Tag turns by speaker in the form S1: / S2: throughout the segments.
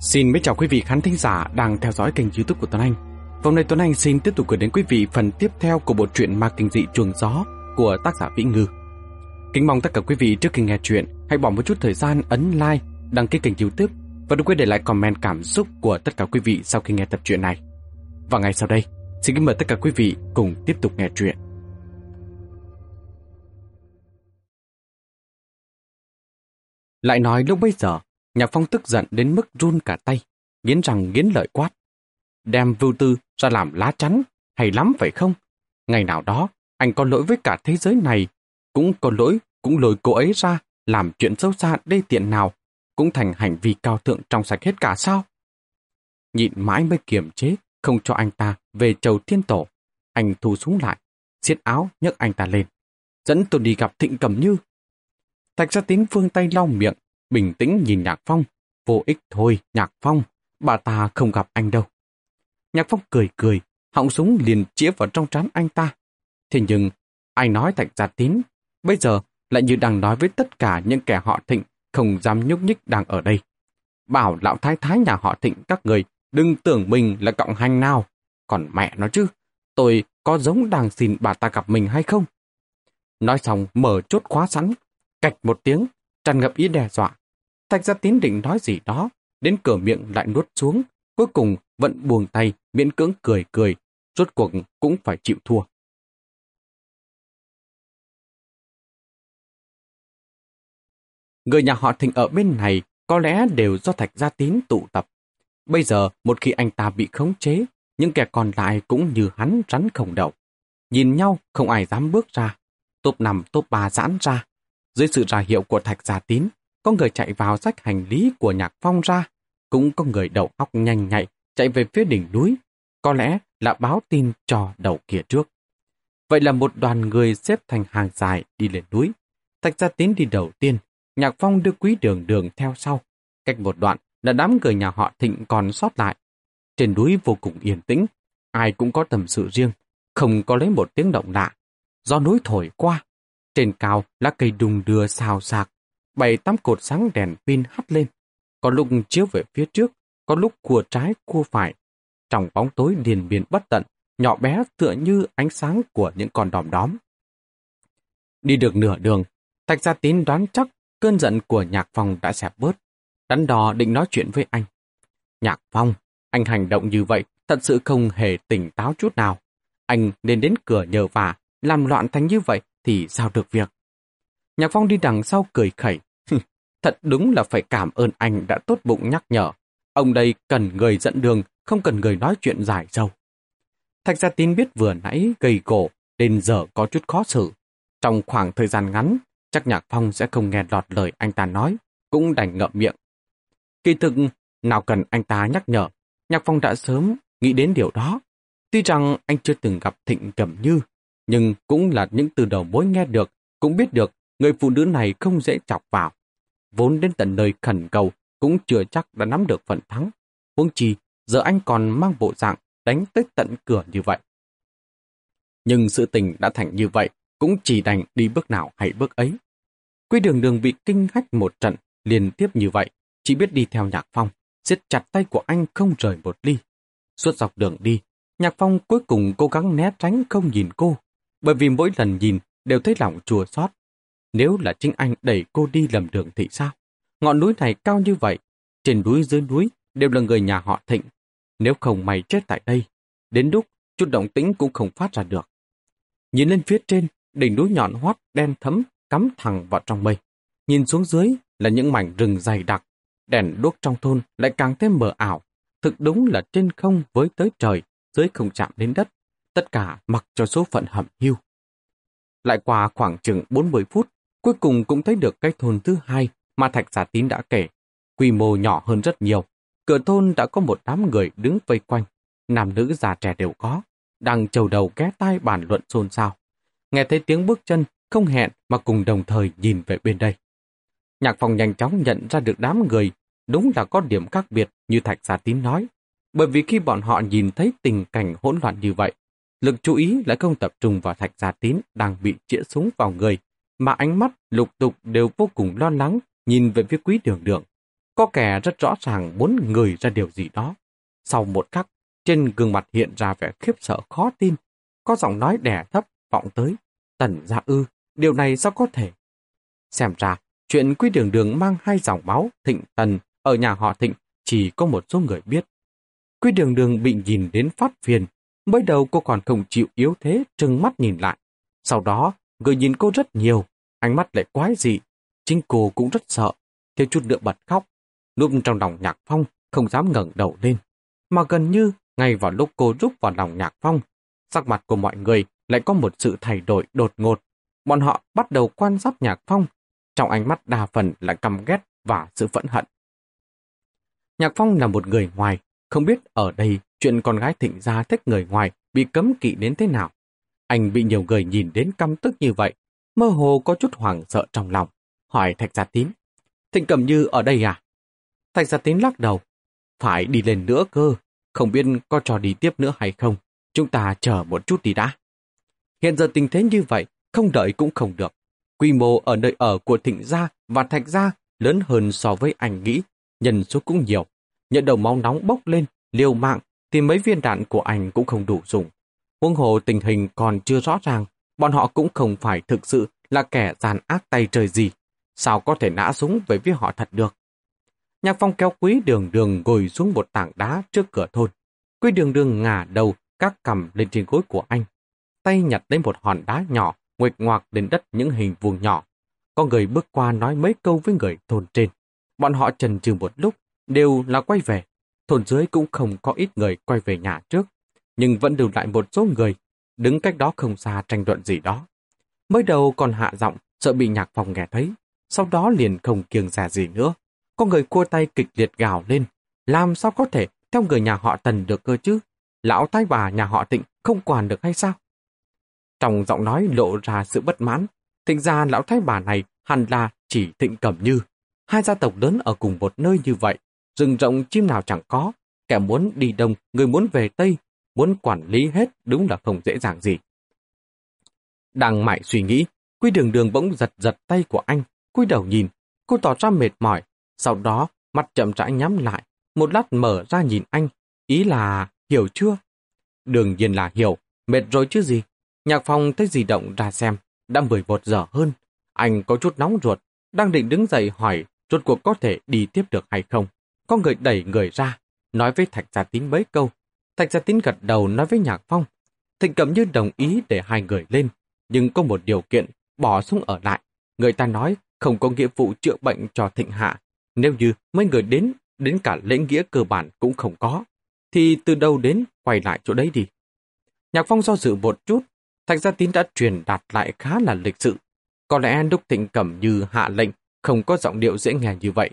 S1: Xin mến chào quý vị khán thính giả đang theo dõi kênh youtube của Tuấn Anh. Hôm nay Tuấn Anh xin tiếp tục gửi đến quý vị phần tiếp theo của bộ truyện Ma Kinh Dị Chuồng Gió của tác giả Vĩ Ngư. Kính mong tất cả quý vị trước khi nghe chuyện hãy bỏ một chút thời gian ấn like, đăng ký kênh youtube và đừng quên để lại comment cảm xúc của tất cả quý vị sau khi nghe tập truyện này. Và ngày sau đây, xin kính mời tất cả quý vị cùng tiếp tục nghe truyện. Lại nói lúc bây giờ, Nhạc Phong tức giận đến mức run cả tay, nghiến răng nghiến lợi quát. Đem vưu tư ra làm lá chắn, hay lắm phải không? Ngày nào đó, anh có lỗi với cả thế giới này, cũng có lỗi, cũng lôi cô ấy ra, làm chuyện sâu xa đê tiện nào, cũng thành hành vi cao thượng trong sạch hết cả sao? Nhịn mãi mới kiềm chế, không cho anh ta về chầu thiên tổ. Anh thu súng lại, xiết áo nhấc anh ta lên. Dẫn tôi đi gặp Thịnh Cẩm Như. Thạch gia tín phương tay lau miệng, bình tĩnh nhìn Nhạc Phong. Vô ích thôi, Nhạc Phong, bà ta không gặp anh đâu. Nhạc Phong cười cười, họng súng liền chĩa vào trong trán anh ta. Thế nhưng, ai nói Thạch Gia Tín, bây giờ lại như đang nói với tất cả những kẻ họ thịnh không dám nhúc nhích đang ở đây. Bảo lão thái thái nhà họ thịnh các người đừng tưởng mình là cộng hành nào. Còn mẹ nó chứ, tôi có giống đang xin bà ta gặp mình hay không? Nói xong mở chốt khóa sẵn, cạch một tiếng, tràn ngập ý đe dọa. Thạch gia tín định nói gì đó, đến cửa miệng lại nuốt xuống, cuối cùng vẫn buông tay, miễn cưỡng cười cười, rốt cuộc cũng phải chịu thua. Người nhà họ Thịnh ở bên này có lẽ đều do Thạch Gia Tín tụ tập. Bây giờ, một khi anh ta bị khống chế, những kẻ còn lại cũng như hắn rắn khổng đậu. Nhìn nhau, không ai dám bước ra. Top 5, top 3 giãn ra. Dưới sự ra hiệu của Thạch Gia Tín, có người chạy vào sách hành lý của Nhạc Phong ra. Cũng có người đầu óc nhanh nhạy chạy về phía đỉnh núi. Có lẽ là báo tin cho đầu kia trước. Vậy là một đoàn người xếp thành hàng dài đi lên núi. Thạch Gia Tín đi đầu tiên, Nhạc Phong đưa quý đường đường theo sau. Cách một đoạn là đám người nhà họ Thịnh còn sót lại. Trên núi vô cùng yên tĩnh, ai cũng có tầm sự riêng, không có lấy một tiếng động lạ. Do núi thổi qua, trên cao lá cây đùng đưa xào xạc, bảy tám cột sáng đèn pin hắt lên. Có lúc chiếu về phía trước, có lúc cua trái cua phải. Trong bóng tối điền biển bất tận, nhỏ bé tựa như ánh sáng của những con đom đóm. Đi được nửa đường, Thạch Gia Tín đoán chắc cơn giận của Nhạc Phong đã xẹp bớt. Đắn đo định nói chuyện với anh. Nhạc Phong, anh hành động như vậy thật sự không hề tỉnh táo chút nào. Anh nên đến cửa nhờ vả, làm loạn thành như vậy thì sao được việc. Nhạc Phong đi đằng sau cười khẩy. thật đúng là phải cảm ơn anh đã tốt bụng nhắc nhở. Ông đây cần người dẫn đường, không cần người nói chuyện dài dâu. Thạch Gia Tín biết vừa nãy gây cổ, nên giờ có chút khó xử. Trong khoảng thời gian ngắn, chắc Nhạc Phong sẽ không nghe lọt lời anh ta nói, cũng đành ngậm miệng. Kỳ thực, nào cần anh ta nhắc nhở, Nhạc Phong đã sớm nghĩ đến điều đó. Tuy rằng anh chưa từng gặp Thịnh Cẩm Như, nhưng cũng là những từ đầu mối nghe được, cũng biết được người phụ nữ này không dễ chọc vào. Vốn đến tận nơi khẩn cầu, cũng chưa chắc đã nắm được phần thắng. Huống chi, giờ anh còn mang bộ dạng đánh tới tận cửa như vậy. Nhưng sự tình đã thành như vậy, cũng chỉ đành đi bước nào hay bước ấy. Quy đường đường bị kinh hách một trận liên tiếp như vậy, chỉ biết đi theo Nhạc Phong, siết chặt tay của anh không rời một ly. Suốt dọc đường đi, Nhạc Phong cuối cùng cố gắng né tránh không nhìn cô, bởi vì mỗi lần nhìn đều thấy lòng chùa xót. Nếu là chính anh đẩy cô đi lầm đường thì sao? Ngọn núi này cao như vậy, trên núi dưới núi đều là người nhà họ Thịnh. Nếu không mày chết tại đây, đến lúc chút động tĩnh cũng không phát ra được. Nhìn lên phía trên, đỉnh núi nhọn hoắt đen thấm cắm thẳng vào trong mây. Nhìn xuống dưới là những mảnh rừng dày đặc, đèn đuốc trong thôn lại càng thêm mờ ảo. Thực đúng là trên không với tới trời, dưới không chạm đến đất. Tất cả mặc cho số phận hậm hưu. Lại qua khoảng chừng 40 phút, cuối cùng cũng thấy được cái thôn thứ hai mà Thạch Giả Tín đã kể. Quy mô nhỏ hơn rất nhiều. Cửa thôn đã có một đám người đứng vây quanh. Nam nữ già trẻ đều có. Đang trầu đầu ghé tai bàn luận xôn xao. Nghe thấy tiếng bước chân, không hẹn mà cùng đồng thời nhìn về bên đây. Nhạc phòng nhanh chóng nhận ra được đám người đúng là có điểm khác biệt như Thạch Gia Tín nói. Bởi vì khi bọn họ nhìn thấy tình cảnh hỗn loạn như vậy, lực chú ý lại không tập trung vào Thạch Gia Tín đang bị chĩa súng vào người, mà ánh mắt lục tục đều vô cùng lo lắng nhìn về phía quý đường đường. Có kẻ rất rõ ràng muốn người ra điều gì đó. Sau một khắc, trên gương mặt hiện ra vẻ khiếp sợ khó tin. Có giọng nói đẻ thấp, vọng tới. Tần gia ư, điều này sao có thể? Xem ra, chuyện quý đường đường mang hai dòng máu thịnh tần ở nhà họ thịnh chỉ có một số người biết. quý đường đường bị nhìn đến phát phiền. Mới đầu cô còn không chịu yếu thế trừng mắt nhìn lại. Sau đó, người nhìn cô rất nhiều, ánh mắt lại quái dị. Chính cô cũng rất sợ, thiếu chút nữa bật khóc. Núp trong lòng nhạc phong, không dám ngẩng đầu lên. Mà gần như, ngay vào lúc cô rút vào lòng nhạc phong, sắc mặt của mọi người lại có một sự thay đổi đột ngột. Bọn họ bắt đầu quan sát nhạc phong, trong ánh mắt đa phần là căm ghét và sự phẫn hận. Nhạc phong là một người ngoài, không biết ở đây chuyện con gái thịnh gia thích người ngoài bị cấm kỵ đến thế nào. Anh bị nhiều người nhìn đến căm tức như vậy, mơ hồ có chút hoảng sợ trong lòng, hỏi Thạch Gia Tín. Thịnh Cẩm Như ở đây à? Thạch Gia Tín lắc đầu. Phải đi lên nữa cơ, không biết có trò đi tiếp nữa hay không. Chúng ta chờ một chút đi đã. Hiện giờ tình thế như vậy, không đợi cũng không được. Quy mô ở nơi ở của Thịnh Gia và Thạch Gia lớn hơn so với anh nghĩ, nhân số cũng nhiều. Nhận đầu máu nóng bốc lên, liều mạng, thì mấy viên đạn của anh cũng không đủ dùng. Huống hồ tình hình còn chưa rõ ràng, bọn họ cũng không phải thực sự là kẻ giàn ác tay trời gì. Sao có thể nã súng về phía họ thật được? Nhạc phong kéo quý đường đường ngồi xuống một tảng đá trước cửa thôn. Quý đường đường ngả đầu, các cầm lên trên gối của anh. Tay nhặt lấy một hòn đá nhỏ, nguệch ngoạc lên đất những hình vuông nhỏ. Có người bước qua nói mấy câu với người thôn trên. Bọn họ trần trừ một lúc, đều là quay về. Thôn dưới cũng không có ít người quay về nhà trước, nhưng vẫn lưu lại một số người, đứng cách đó không xa tranh luận gì đó. Mới đầu còn hạ giọng, sợ bị nhạc phòng nghe thấy, sau đó liền không kiêng dè gì nữa. Có người cua tay kịch liệt gào lên, làm sao có thể theo người nhà họ Tần được cơ chứ? Lão thái bà nhà họ Tịnh không quản được hay sao? Trong giọng nói lộ ra sự bất mãn, thịnh ra lão thái bà này hẳn là chỉ thịnh cẩm như. Hai gia tộc lớn ở cùng một nơi như vậy, rừng rộng chim nào chẳng có, kẻ muốn đi đông, người muốn về tây, muốn quản lý hết đúng là không dễ dàng gì. Đang mãi suy nghĩ, Quy đường đường bỗng giật giật tay của anh, cúi đầu nhìn, cô tỏ ra mệt mỏi, sau đó mắt chậm rãi nhắm lại, một lát mở ra nhìn anh, ý là hiểu chưa? Đương nhiên là hiểu, mệt rồi chứ gì. Nhạc phòng thấy di động ra xem, đã 11 giờ hơn. Anh có chút nóng ruột, đang định đứng dậy hỏi rốt cuộc có thể đi tiếp được hay không. Có người đẩy người ra, nói với Thạch Gia Tín mấy câu. Thạch Gia Tín gật đầu nói với Nhạc Phong. Thịnh Cẩm Như đồng ý để hai người lên, nhưng có một điều kiện, bỏ súng ở lại. Người ta nói không có nghĩa vụ chữa bệnh cho Thịnh Hạ. Nếu như mấy người đến, đến cả lễ nghĩa cơ bản cũng không có, thì từ đâu đến quay lại chỗ đấy đi. Nhạc Phong do dự một chút, Thạch Gia Tín đã truyền đạt lại khá là lịch sự. Có lẽ Đúc Thịnh Cẩm Như hạ lệnh không có giọng điệu dễ nghe như vậy.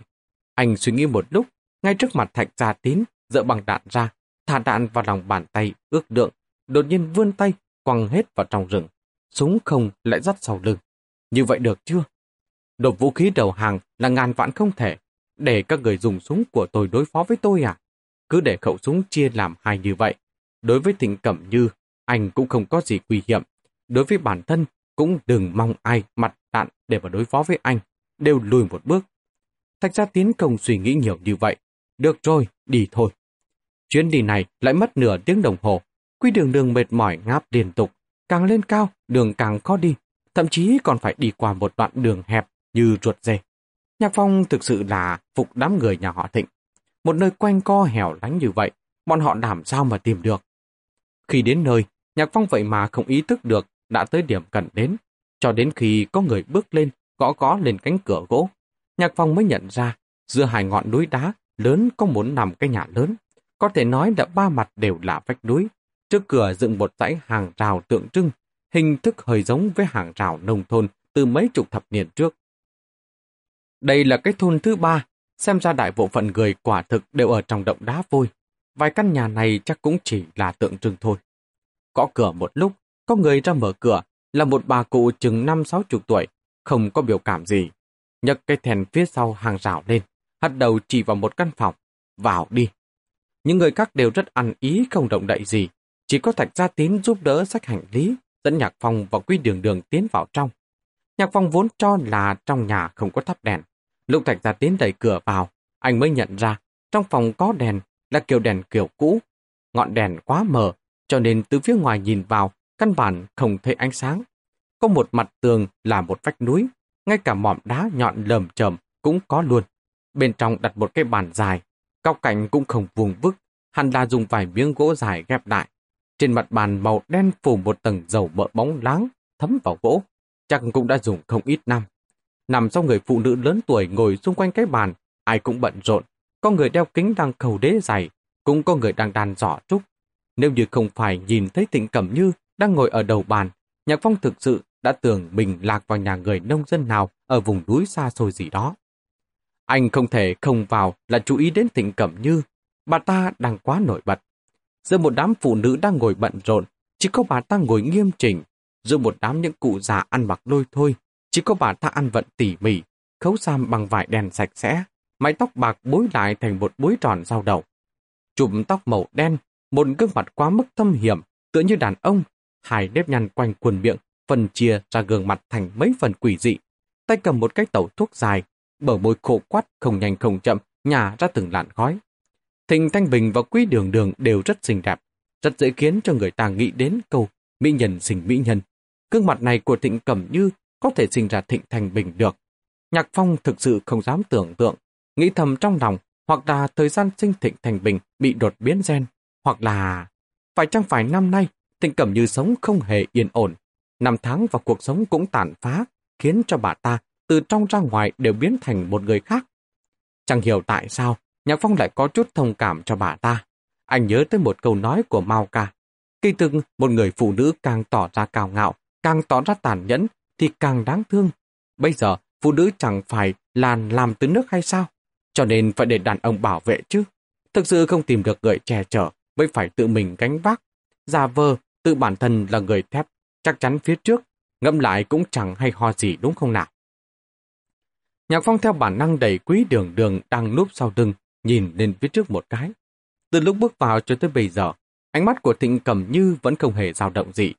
S1: Anh suy nghĩ một lúc, ngay trước mặt Thạch Gia Tín, dỡ bằng đạn ra, thả đạn vào lòng bàn tay, ước lượng, đột nhiên vươn tay, quăng hết vào trong rừng. Súng không lại dắt sau lưng. Như vậy được chưa? Đột vũ khí đầu hàng là ngàn vạn không thể. Để các người dùng súng của tôi đối phó với tôi à? Cứ để khẩu súng chia làm hai như vậy. Đối với Thịnh Cẩm Như, anh cũng không có gì nguy hiểm. Đối với bản thân, cũng đừng mong ai mặt đạn để mà đối phó với anh. Đều lùi một bước. Thạch gia tiến không suy nghĩ nhiều như vậy. Được rồi, đi thôi. Chuyến đi này lại mất nửa tiếng đồng hồ. Quy đường đường mệt mỏi ngáp liên tục. Càng lên cao, đường càng khó đi. Thậm chí còn phải đi qua một đoạn đường hẹp như ruột dê. Nhạc Phong thực sự là phục đám người nhà họ Thịnh. Một nơi quanh co hẻo lánh như vậy, bọn họ làm sao mà tìm được. Khi đến nơi, Nhạc Phong vậy mà không ý thức được đã tới điểm cần đến. Cho đến khi có người bước lên, gõ gõ lên cánh cửa gỗ, Nhạc Phong mới nhận ra, giữa hai ngọn núi đá lớn có muốn nằm cái nhà lớn. Có thể nói là ba mặt đều là vách núi. Trước cửa dựng một dãy hàng rào tượng trưng, hình thức hơi giống với hàng rào nông thôn từ mấy chục thập niên trước. Đây là cái thôn thứ ba, xem ra đại bộ phận người quả thực đều ở trong động đá vôi. Vài căn nhà này chắc cũng chỉ là tượng trưng thôi. Có cửa một lúc, có người ra mở cửa, là một bà cụ chừng năm sáu chục tuổi, không có biểu cảm gì. Nhấc cái thèn phía sau hàng rào lên, hắt đầu chỉ vào một căn phòng. Vào đi. Những người khác đều rất ăn ý không động đậy gì. Chỉ có Thạch Gia Tín giúp đỡ sách hành lý, dẫn Nhạc Phong và Quy Đường Đường tiến vào trong. Nhạc Phong vốn cho là trong nhà không có thắp đèn, Lúc Thạch Gia tín đẩy cửa vào, anh mới nhận ra trong phòng có đèn là kiểu đèn kiểu cũ. Ngọn đèn quá mờ, cho nên từ phía ngoài nhìn vào, căn bản không thấy ánh sáng. Có một mặt tường là một vách núi, ngay cả mỏm đá nhọn lầm chầm cũng có luôn. Bên trong đặt một cái bàn dài, góc cạnh cũng không vuông vức, hẳn là dùng vài miếng gỗ dài ghép lại. Trên mặt bàn màu đen phủ một tầng dầu mỡ bóng láng, thấm vào gỗ, chắc cũng đã dùng không ít năm. Nằm sau người phụ nữ lớn tuổi ngồi xung quanh cái bàn, ai cũng bận rộn. Có người đeo kính đang cầu đế dày, cũng có người đang đàn giỏ trúc. Nếu như không phải nhìn thấy Tịnh Cẩm Như đang ngồi ở đầu bàn, Nhạc Phong thực sự đã tưởng mình lạc vào nhà người nông dân nào ở vùng núi xa xôi gì đó. Anh không thể không vào là chú ý đến Thịnh Cẩm Như. Bà ta đang quá nổi bật. Giữa một đám phụ nữ đang ngồi bận rộn, chỉ có bà ta ngồi nghiêm chỉnh. Giữa một đám những cụ già ăn mặc lôi thôi, chỉ có bà ta ăn vận tỉ mỉ, khấu sam bằng vải đèn sạch sẽ, mái tóc bạc bối lại thành một búi tròn dao đầu. chùm tóc màu đen, một gương mặt quá mức thâm hiểm, tựa như đàn ông, hai nếp nhăn quanh quần miệng, phần chia ra gương mặt thành mấy phần quỷ dị. Tay cầm một cái tẩu thuốc dài, bờ môi khô quát không nhanh không chậm, nhả ra từng làn khói. Thịnh Thanh Bình và Quý Đường Đường đều rất xinh đẹp, rất dễ khiến cho người ta nghĩ đến câu mỹ nhân sinh mỹ nhân. Gương mặt này của Thịnh Cẩm Như có thể sinh ra Thịnh Thanh Bình được. Nhạc Phong thực sự không dám tưởng tượng, nghĩ thầm trong lòng, hoặc là thời gian sinh Thịnh Thanh Bình bị đột biến gen, hoặc là... Phải chăng phải năm nay, Thịnh Cẩm Như sống không hề yên ổn. Năm tháng và cuộc sống cũng tàn phá, khiến cho bà ta từ trong ra ngoài đều biến thành một người khác. Chẳng hiểu tại sao, Nhạc Phong lại có chút thông cảm cho bà ta. Anh nhớ tới một câu nói của Mao Ca. Kỳ thực, một người phụ nữ càng tỏ ra cao ngạo, càng tỏ ra tàn nhẫn, thì càng đáng thương. Bây giờ, phụ nữ chẳng phải là làm từ nước hay sao? Cho nên phải để đàn ông bảo vệ chứ. Thực sự không tìm được người che chở, mới phải tự mình gánh vác. Giả vờ, tự bản thân là người thép, chắc chắn phía trước, ngẫm lại cũng chẳng hay ho gì đúng không nào? Nhạc Phong theo bản năng đẩy quý đường đường đang núp sau lưng, nhìn lên phía trước một cái. Từ lúc bước vào cho tới bây giờ, ánh mắt của Thịnh Cẩm Như vẫn không hề dao động gì.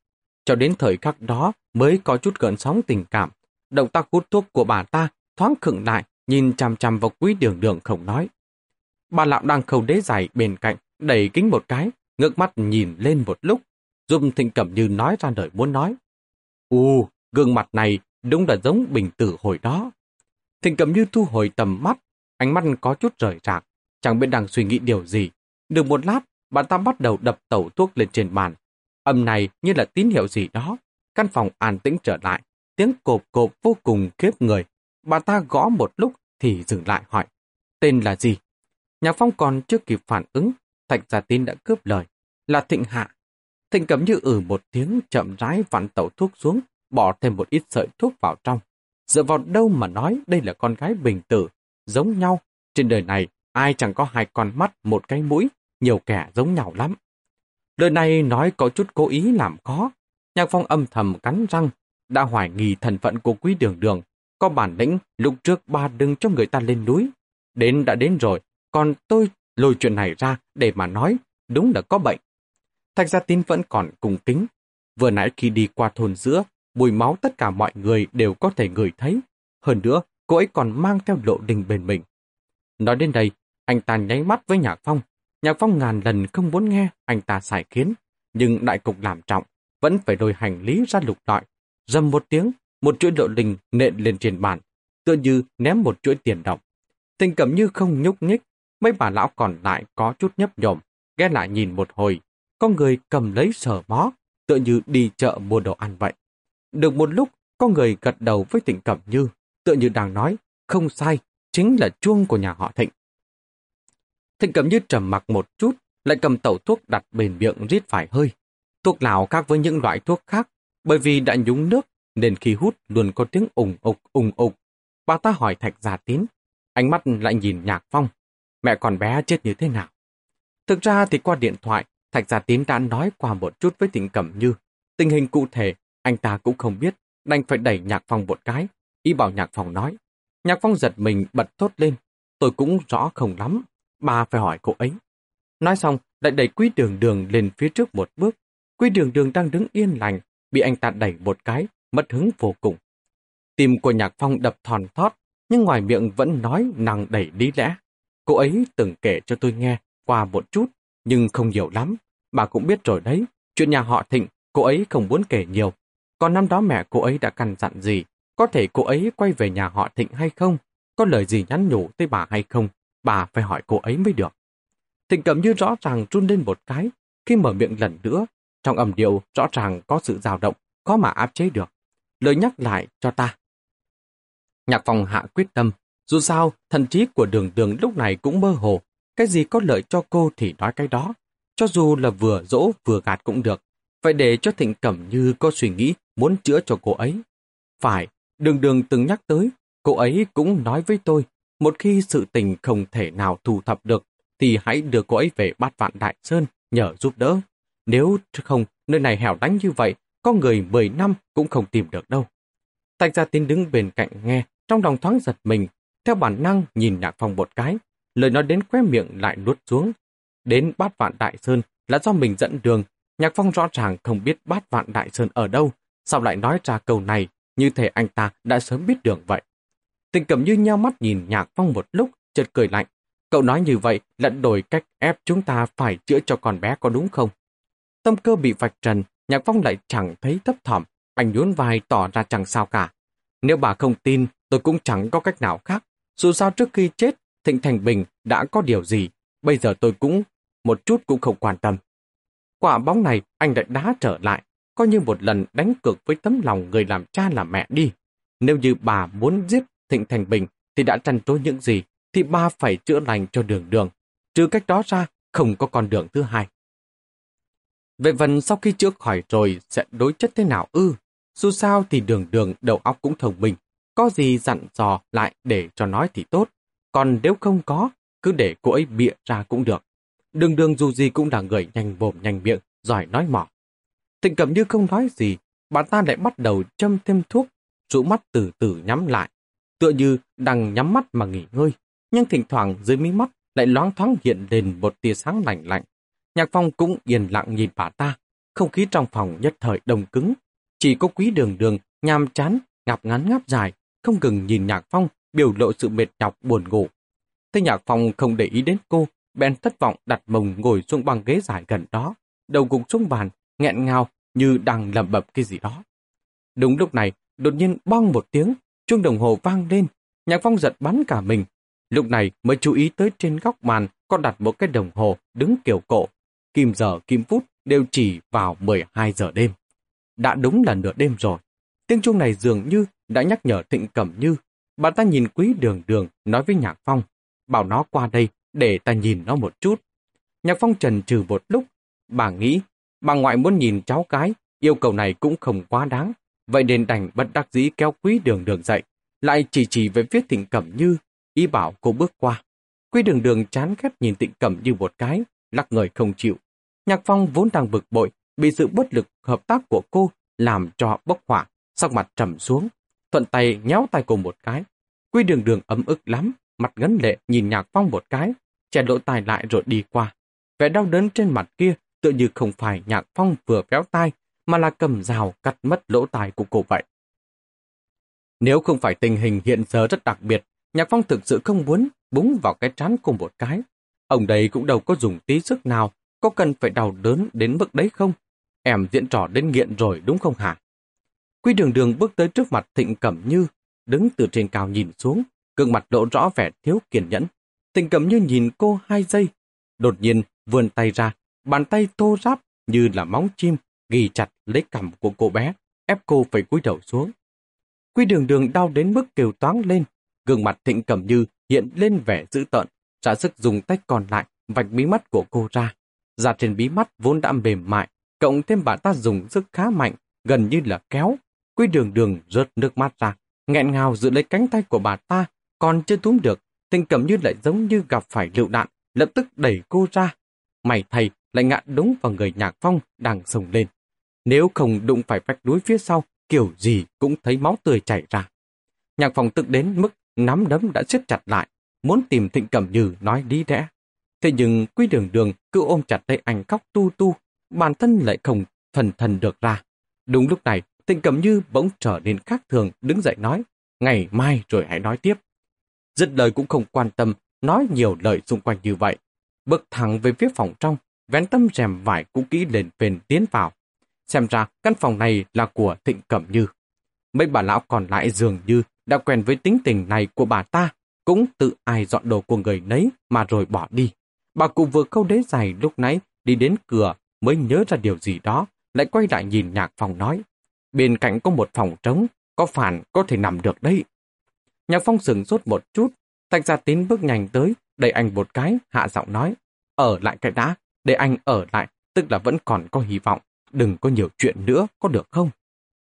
S1: Cho đến thời khắc đó mới có chút gợn sóng tình cảm. Động tác hút thuốc của bà ta thoáng khựng lại, nhìn chằm chằm vào quý đường đường không nói. Bà lão đang khâu đế dài bên cạnh, đẩy kính một cái, ngước mắt nhìn lên một lúc, giúp Thịnh Cẩm Như nói ra lời muốn nói. U, gương mặt này đúng là giống bình tử hồi đó. Thịnh Cẩm Như thu hồi tầm mắt, ánh mắt có chút rời rạc, chẳng biết đang suy nghĩ điều gì. Được một lát, bà ta bắt đầu đập tẩu thuốc lên trên bàn. Âm này như là tín hiệu gì đó. Căn phòng an tĩnh trở lại, tiếng cộp cộp vô cùng khiếp người. Bà ta gõ một lúc thì dừng lại hỏi, tên là gì? Nhạc Phong còn chưa kịp phản ứng, Thạch Gia Tín đã cướp lời, là Thịnh Hạ. Thịnh cầm như ử một tiếng chậm rãi vặn tẩu thuốc xuống, bỏ thêm một ít sợi thuốc vào trong. Dựa vào đâu mà nói đây là con gái bình tử, giống nhau. Trên đời này, ai chẳng có hai con mắt, một cái mũi, nhiều kẻ giống nhau lắm. Lời này nói có chút cố ý làm khó. Nhạc phong âm thầm cắn răng, đã hoài nghi thần phận của quý đường đường. Có bản lĩnh, lúc trước ba đừng cho người ta lên núi. Đến đã đến rồi, còn tôi lôi chuyện này ra để mà nói, đúng là có bệnh. Thạch gia tín vẫn còn cùng kính. Vừa nãy khi đi qua thôn giữa, mùi máu tất cả mọi người đều có thể ngửi thấy. Hơn nữa, cô ấy còn mang theo lộ đình bên mình. Nói đến đây, anh ta nháy mắt với Nhạc Phong. Nhạc Phong ngàn lần không muốn nghe anh ta xài kiến, nhưng đại cục làm trọng, vẫn phải đôi hành lý ra lục lọi. Dầm một tiếng, một chuỗi lộ đình nện lên trên bàn, tựa như ném một chuỗi tiền đồng. Tình cảm như không nhúc nhích, mấy bà lão còn lại có chút nhấp nhổm, ghé lại nhìn một hồi, có người cầm lấy sờ mó, tựa như đi chợ mua đồ ăn vậy. Được một lúc, có người gật đầu với tỉnh Cẩm Như, tựa như đang nói, không sai, chính là chuông của nhà họ Thịnh. Thịnh Cẩm Như trầm mặc một chút, lại cầm tẩu thuốc đặt bền miệng rít phải hơi. Thuốc lào khác với những loại thuốc khác, bởi vì đã nhúng nước, nên khi hút luôn có tiếng ủng ục ủng ục. Bà ta hỏi Thạch Gia Tín, ánh mắt lại nhìn Nhạc Phong, mẹ con bé chết như thế nào? Thực ra thì qua điện thoại, Thạch Gia Tín đã nói qua một chút với Thịnh Cẩm Như. Tình hình cụ thể, anh ta cũng không biết, đành phải đẩy Nhạc Phong một cái, ý bảo Nhạc Phong nói. Nhạc Phong giật mình bật thốt lên, tôi cũng rõ không lắm, bà phải hỏi cô ấy. Nói xong, lại đẩy quý đường đường lên phía trước một bước. Quý đường đường đang đứng yên lành, bị anh ta đẩy một cái, mất hứng vô cùng. Tim của Nhạc Phong đập thòn thót, nhưng ngoài miệng vẫn nói nàng đẩy lý lẽ. cô ấy từng kể cho tôi nghe qua một chút, nhưng không nhiều lắm. Bà cũng biết rồi đấy, chuyện nhà họ Thịnh, cô ấy không muốn kể nhiều. Còn năm đó mẹ cô ấy đã căn dặn gì, có thể cô ấy quay về nhà họ Thịnh hay không, có lời gì nhắn nhủ tới bà hay không, bà phải hỏi cô ấy mới được. Thịnh cầm như rõ ràng run lên một cái, khi mở miệng lần nữa, trong âm điệu rõ ràng có sự dao động, khó mà áp chế được. Lời nhắc lại cho ta. Nhạc phòng hạ quyết tâm, dù sao, thần trí của đường đường lúc này cũng mơ hồ, cái gì có lợi cho cô thì nói cái đó. Cho dù là vừa dỗ vừa gạt cũng được, vậy để cho Thịnh Cẩm Như có suy nghĩ muốn chữa cho cô ấy. Phải, đường đường từng nhắc tới, cô ấy cũng nói với tôi, một khi sự tình không thể nào thu thập được, thì hãy đưa cô ấy về bát vạn Đại Sơn nhờ giúp đỡ. Nếu không, nơi này hẻo lánh như vậy, có người 10 năm cũng không tìm được đâu. Tạch gia tín đứng bên cạnh nghe, trong lòng thoáng giật mình, theo bản năng nhìn nhạc phong một cái, lời nói đến khóe miệng lại nuốt xuống. Đến bát vạn đại sơn là do mình dẫn đường, nhạc phong rõ ràng không biết bát vạn đại sơn ở đâu, sao lại nói ra câu này, như thể anh ta đã sớm biết đường vậy. Tình cầm như nhau mắt nhìn nhạc phong một lúc, chợt cười lạnh. Cậu nói như vậy là đổi cách ép chúng ta phải chữa cho con bé có đúng không? Tâm cơ bị vạch trần, nhạc phong lại chẳng thấy thấp thỏm, anh nhún vai tỏ ra chẳng sao cả. Nếu bà không tin, tôi cũng chẳng có cách nào khác. Dù sao trước khi chết, Thịnh Thành Bình đã có điều gì, bây giờ tôi cũng một chút cũng không quan tâm. Quả bóng này anh lại đá trở lại, coi như một lần đánh cược với tấm lòng người làm cha làm mẹ đi. Nếu như bà muốn giết Thịnh Thành Bình thì đã trăn trối những gì, thì bà phải chữa lành cho đường đường. Trừ cách đó ra, không có con đường thứ hai. Về phần sau khi chữa khỏi rồi sẽ đối chất thế nào ư? Dù sao thì đường đường đầu óc cũng thông minh, có gì dặn dò lại để cho nói thì tốt. Còn nếu không có, cứ để cô ấy bịa ra cũng được. Đường đường dù gì cũng là người nhanh bồm nhanh miệng, giỏi nói mỏ. Tịnh cầm như không nói gì, bà ta lại bắt đầu châm thêm thuốc, rũ mắt từ từ nhắm lại. Tựa như đang nhắm mắt mà nghỉ ngơi, nhưng thỉnh thoảng dưới mí mắt lại loáng thoáng hiện lên một tia sáng lạnh lạnh. Nhạc phong cũng yên lặng nhìn bà ta, không khí trong phòng nhất thời đông cứng. Chỉ có quý đường đường, nhàm chán, ngạp ngắn ngáp dài, không ngừng nhìn Nhạc Phong, biểu lộ sự mệt nhọc buồn ngủ. Thế Nhạc Phong không để ý đến cô, bèn thất vọng đặt mông ngồi xuống băng ghế dài gần đó, đầu gục xuống bàn, nghẹn ngào như đang lẩm bẩm cái gì đó. Đúng lúc này, đột nhiên bong một tiếng, chuông đồng hồ vang lên, Nhạc Phong giật bắn cả mình. Lúc này mới chú ý tới trên góc màn có đặt một cái đồng hồ đứng kiểu cổ. Kim giờ, kim phút đều chỉ vào 12 giờ đêm. Đã đúng là nửa đêm rồi. Tiếng chuông này dường như đã nhắc nhở Thịnh Cẩm Như. Bà ta nhìn quý đường đường nói với Nhạc Phong, bảo nó qua đây để ta nhìn nó một chút. Nhạc Phong trần trừ một lúc, bà nghĩ, bà ngoại muốn nhìn cháu cái, yêu cầu này cũng không quá đáng. Vậy nên đành bất đắc dĩ kéo quý đường đường dậy, lại chỉ chỉ về phía Thịnh Cẩm Như, ý bảo cô bước qua. Quý đường đường chán ghét nhìn Thịnh Cẩm Như một cái, lắc người không chịu. Nhạc Phong vốn đang bực bội, bị sự bất lực hợp tác của cô làm cho bốc hỏa, sắc mặt trầm xuống, thuận tay nhéo tay cô một cái. Quy đường đường ấm ức lắm, mặt ngấn lệ nhìn nhạc phong một cái, che lỗ tai lại rồi đi qua. Vẻ đau đớn trên mặt kia tự như không phải nhạc phong vừa véo tai, mà là cầm rào cắt mất lỗ tai của cô vậy. Nếu không phải tình hình hiện giờ rất đặc biệt, nhạc phong thực sự không muốn búng vào cái trán cô một cái. Ông đây cũng đâu có dùng tí sức nào, có cần phải đau đớn đến mức đấy không? Em diễn trò đến nghiện rồi đúng không hả? Quy đường đường bước tới trước mặt Thịnh Cẩm Như, đứng từ trên cao nhìn xuống, gương mặt lộ rõ vẻ thiếu kiên nhẫn. Thịnh Cẩm Như nhìn cô hai giây, đột nhiên vươn tay ra, bàn tay thô ráp như là móng chim, ghi chặt lấy cằm của cô bé, ép cô phải cúi đầu xuống. Quy đường đường đau đến mức kêu toáng lên, gương mặt Thịnh Cẩm Như hiện lên vẻ dữ tợn, trả sức dùng tay còn lại vạch bí mắt của cô ra. Ra trên bí mắt vốn đã mềm mại, cộng thêm bà ta dùng sức khá mạnh, gần như là kéo, Quy đường đường rớt nước mắt ra, nghẹn ngào giữ lấy cánh tay của bà ta, còn chưa túm được, thịnh cầm như lại giống như gặp phải lựu đạn, lập tức đẩy cô ra. Mày thầy lại ngã đúng vào người nhạc phong đang sồng lên. Nếu không đụng phải vách núi phía sau, kiểu gì cũng thấy máu tươi chảy ra. Nhạc phong tức đến mức nắm đấm đã siết chặt lại, muốn tìm thịnh cẩm như nói đi đẽ. Thế nhưng Quý đường đường cứ ôm chặt lấy anh khóc tu tu, bản thân lại không thần thần được ra. Đúng lúc này, Thịnh Cẩm Như bỗng trở nên khác thường, đứng dậy nói, ngày mai rồi hãy nói tiếp. Dứt lời cũng không quan tâm, nói nhiều lời xung quanh như vậy. Bước thẳng về phía phòng trong, vén tấm rèm vải cũ kỹ lên phền tiến vào. Xem ra căn phòng này là của Thịnh Cẩm Như. Mấy bà lão còn lại dường như đã quen với tính tình này của bà ta, cũng tự ai dọn đồ của người nấy mà rồi bỏ đi. Bà cụ vừa câu đế giày lúc nãy đi đến cửa mới nhớ ra điều gì đó, lại quay lại nhìn nhạc phòng nói. Bên cạnh có một phòng trống, có phản có thể nằm được đấy. Nhạc phong sừng sốt một chút, Thạch gia tín bước nhanh tới, đẩy anh một cái, hạ giọng nói. Ở lại cái đã, để anh ở lại, tức là vẫn còn có hy vọng. Đừng có nhiều chuyện nữa, có được không?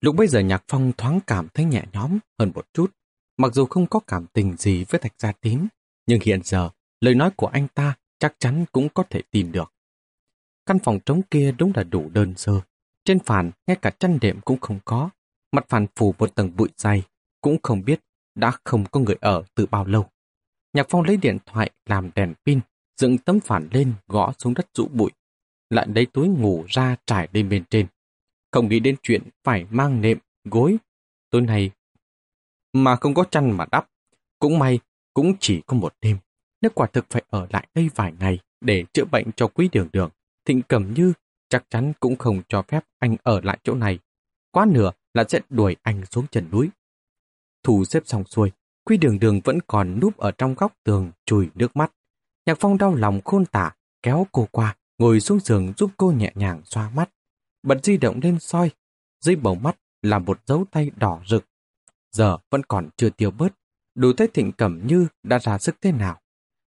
S1: Lúc bây giờ Nhạc Phong thoáng cảm thấy nhẹ nhõm hơn một chút. Mặc dù không có cảm tình gì với Thạch Gia Tín, nhưng hiện giờ, lời nói của anh ta chắc chắn cũng có thể tìm được. Căn phòng trống kia đúng là đủ đơn sơ. Trên phản, ngay cả chăn đệm cũng không có. Mặt phản phủ một tầng bụi dày, cũng không biết đã không có người ở từ bao lâu. Nhạc Phong lấy điện thoại làm đèn pin, dựng tấm phản lên gõ xuống đất rũ bụi. Lại lấy túi ngủ ra trải lên bên trên. Không nghĩ đến chuyện phải mang nệm, gối. Tối nay mà không có chăn mà đắp. Cũng may, cũng chỉ có một đêm. Nếu quả thực phải ở lại đây vài ngày để chữa bệnh cho quý đường đường, Thịnh Cẩm Như chắc chắn cũng không cho phép anh ở lại chỗ này. Quá nửa là sẽ đuổi anh xuống chân núi. Thủ xếp xong xuôi, Quý đường đường vẫn còn núp ở trong góc tường chùi nước mắt. Nhạc phong đau lòng khôn tả, kéo cô qua, ngồi xuống giường giúp cô nhẹ nhàng xoa mắt. Bật di động lên soi, dưới bầu mắt là một dấu tay đỏ rực. Giờ vẫn còn chưa tiêu bớt, đủ thấy thịnh cẩm như đã ra sức thế nào.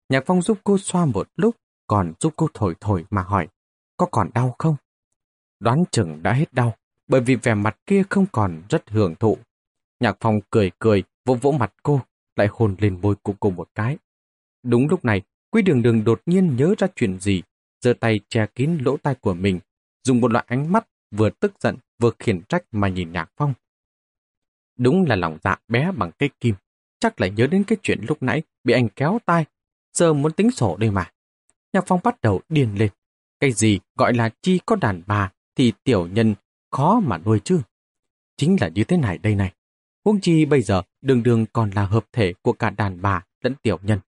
S1: Nhạc phong giúp cô xoa một lúc, còn giúp cô thổi thổi mà hỏi, có còn đau không? Đoán chừng đã hết đau, bởi vì vẻ mặt kia không còn rất hưởng thụ. Nhạc phong cười cười, vỗ vỗ mặt cô, lại hôn lên môi của cô một cái. Đúng lúc này, Quý Đường Đường đột nhiên nhớ ra chuyện gì, giơ tay che kín lỗ tai của mình, dùng một loại ánh mắt vừa tức giận vừa khiển trách mà nhìn Nhạc Phong. Đúng là lòng dạ bé bằng cây kim, chắc lại nhớ đến cái chuyện lúc nãy bị anh kéo tai, giờ muốn tính sổ đây mà. Nhạc Phong bắt đầu điên lên. Cái gì gọi là chi có đàn bà thì tiểu nhân khó mà nuôi chứ. Chính là như thế này đây này. Huống chi bây giờ đường đường còn là hợp thể của cả đàn bà lẫn tiểu nhân.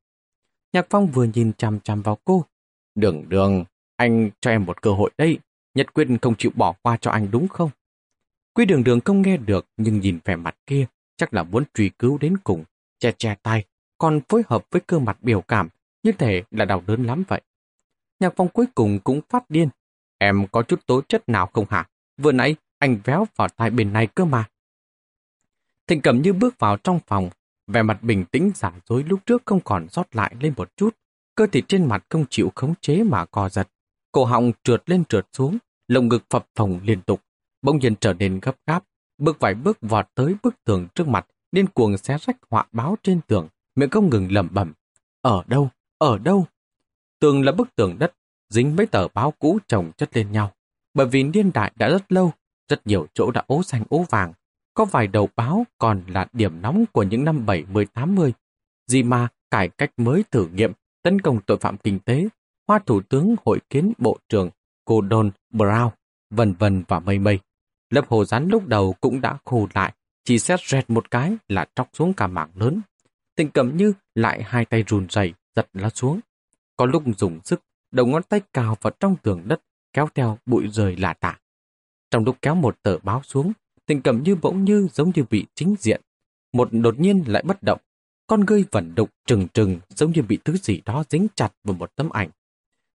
S1: Nhạc Phong vừa nhìn chằm chằm vào cô. Đường đường, anh cho em một cơ hội đây. Nhất quyết không chịu bỏ qua cho anh đúng không? Quý đường đường không nghe được nhưng nhìn vẻ mặt kia chắc là muốn truy cứu đến cùng. Che che tay, còn phối hợp với cơ mặt biểu cảm như thể là đau đớn lắm vậy. Nhạc Phong cuối cùng cũng phát điên. Em có chút tố chất nào không hả? Vừa nãy anh véo vào tai bên này cơ mà. Thịnh Cẩm như bước vào trong phòng, vẻ mặt bình tĩnh giả dối lúc trước không còn sót lại lên một chút. Cơ thịt trên mặt không chịu khống chế mà co giật. Cổ họng trượt lên trượt xuống, lồng ngực phập phồng liên tục. Bỗng nhiên trở nên gấp gáp, bước vài bước vọt tới bức tường trước mặt, điên cuồng xé rách họa báo trên tường, miệng không ngừng lẩm bẩm. Ở đâu? Ở đâu? Tường là bức tường đất, dính mấy tờ báo cũ chồng chất lên nhau. Bởi vì niên đại đã rất lâu, rất nhiều chỗ đã ố xanh ố vàng, có vài đầu báo còn là điểm nóng của những năm 70-80. Gì mà cải cách mới thử nghiệm tấn công tội phạm kinh tế, hoa thủ tướng hội kiến bộ trưởng Gordon Brown, vân vân và mây mây. Lớp hồ rắn lúc đầu cũng đã khô lại, chỉ xét rẹt một cái là tróc xuống cả mảng lớn. Tình cầm như lại hai tay run rẩy giật lá xuống. Có lúc dùng sức, đầu ngón tay cào vào trong tường đất, kéo theo bụi rời lạ tả. Trong lúc kéo một tờ báo xuống, tình cầm như bỗng như giống như bị chính diện. Một đột nhiên lại bất động. Con ngươi vẩn đục trừng trừng giống như bị thứ gì đó dính chặt vào một tấm ảnh.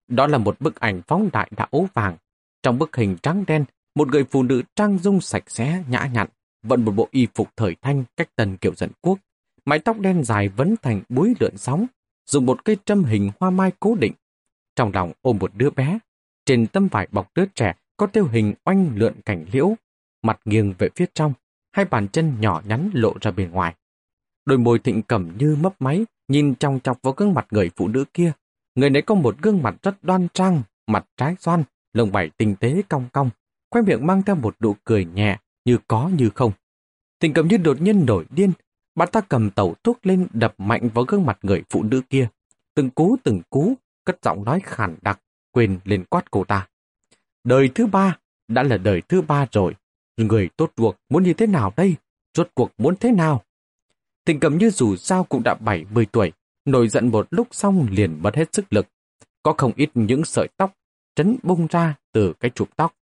S1: Đó là một bức ảnh phóng đại đã ố vàng. Trong bức hình trắng đen, một người phụ nữ trang dung sạch sẽ, nhã nhặn, vận một bộ y phục thời thanh cách tần kiểu dân quốc. Mái tóc đen dài vấn thành búi lượn sóng, dùng một cây trâm hình hoa mai cố định. Trong lòng ôm một đứa bé, trên tấm vải bọc đứa trẻ có tiêu hình oanh lượn cảnh liễu, mặt nghiêng về phía trong, hai bàn chân nhỏ nhắn lộ ra bên ngoài. Đôi môi thịnh cẩm như mấp máy, nhìn trong chọc vào gương mặt người phụ nữ kia. Người này có một gương mặt rất đoan trang, mặt trái xoan, lông bảy tinh tế cong cong, khoe miệng mang theo một nụ cười nhẹ, như có như không. Thịnh cẩm như đột nhiên nổi điên, bà ta cầm tẩu thuốc lên đập mạnh vào gương mặt người phụ nữ kia. Từng cú từng cú, cất giọng nói khản đặc, quên lên quát cô ta. Đời thứ ba, đã là đời thứ ba rồi, Người tốt ruột muốn như thế nào đây? Rốt cuộc muốn thế nào? Tình cầm như dù sao cũng đã 70 tuổi, nổi giận một lúc xong liền mất hết sức lực. Có không ít những sợi tóc trấn bung ra từ cái chụp tóc.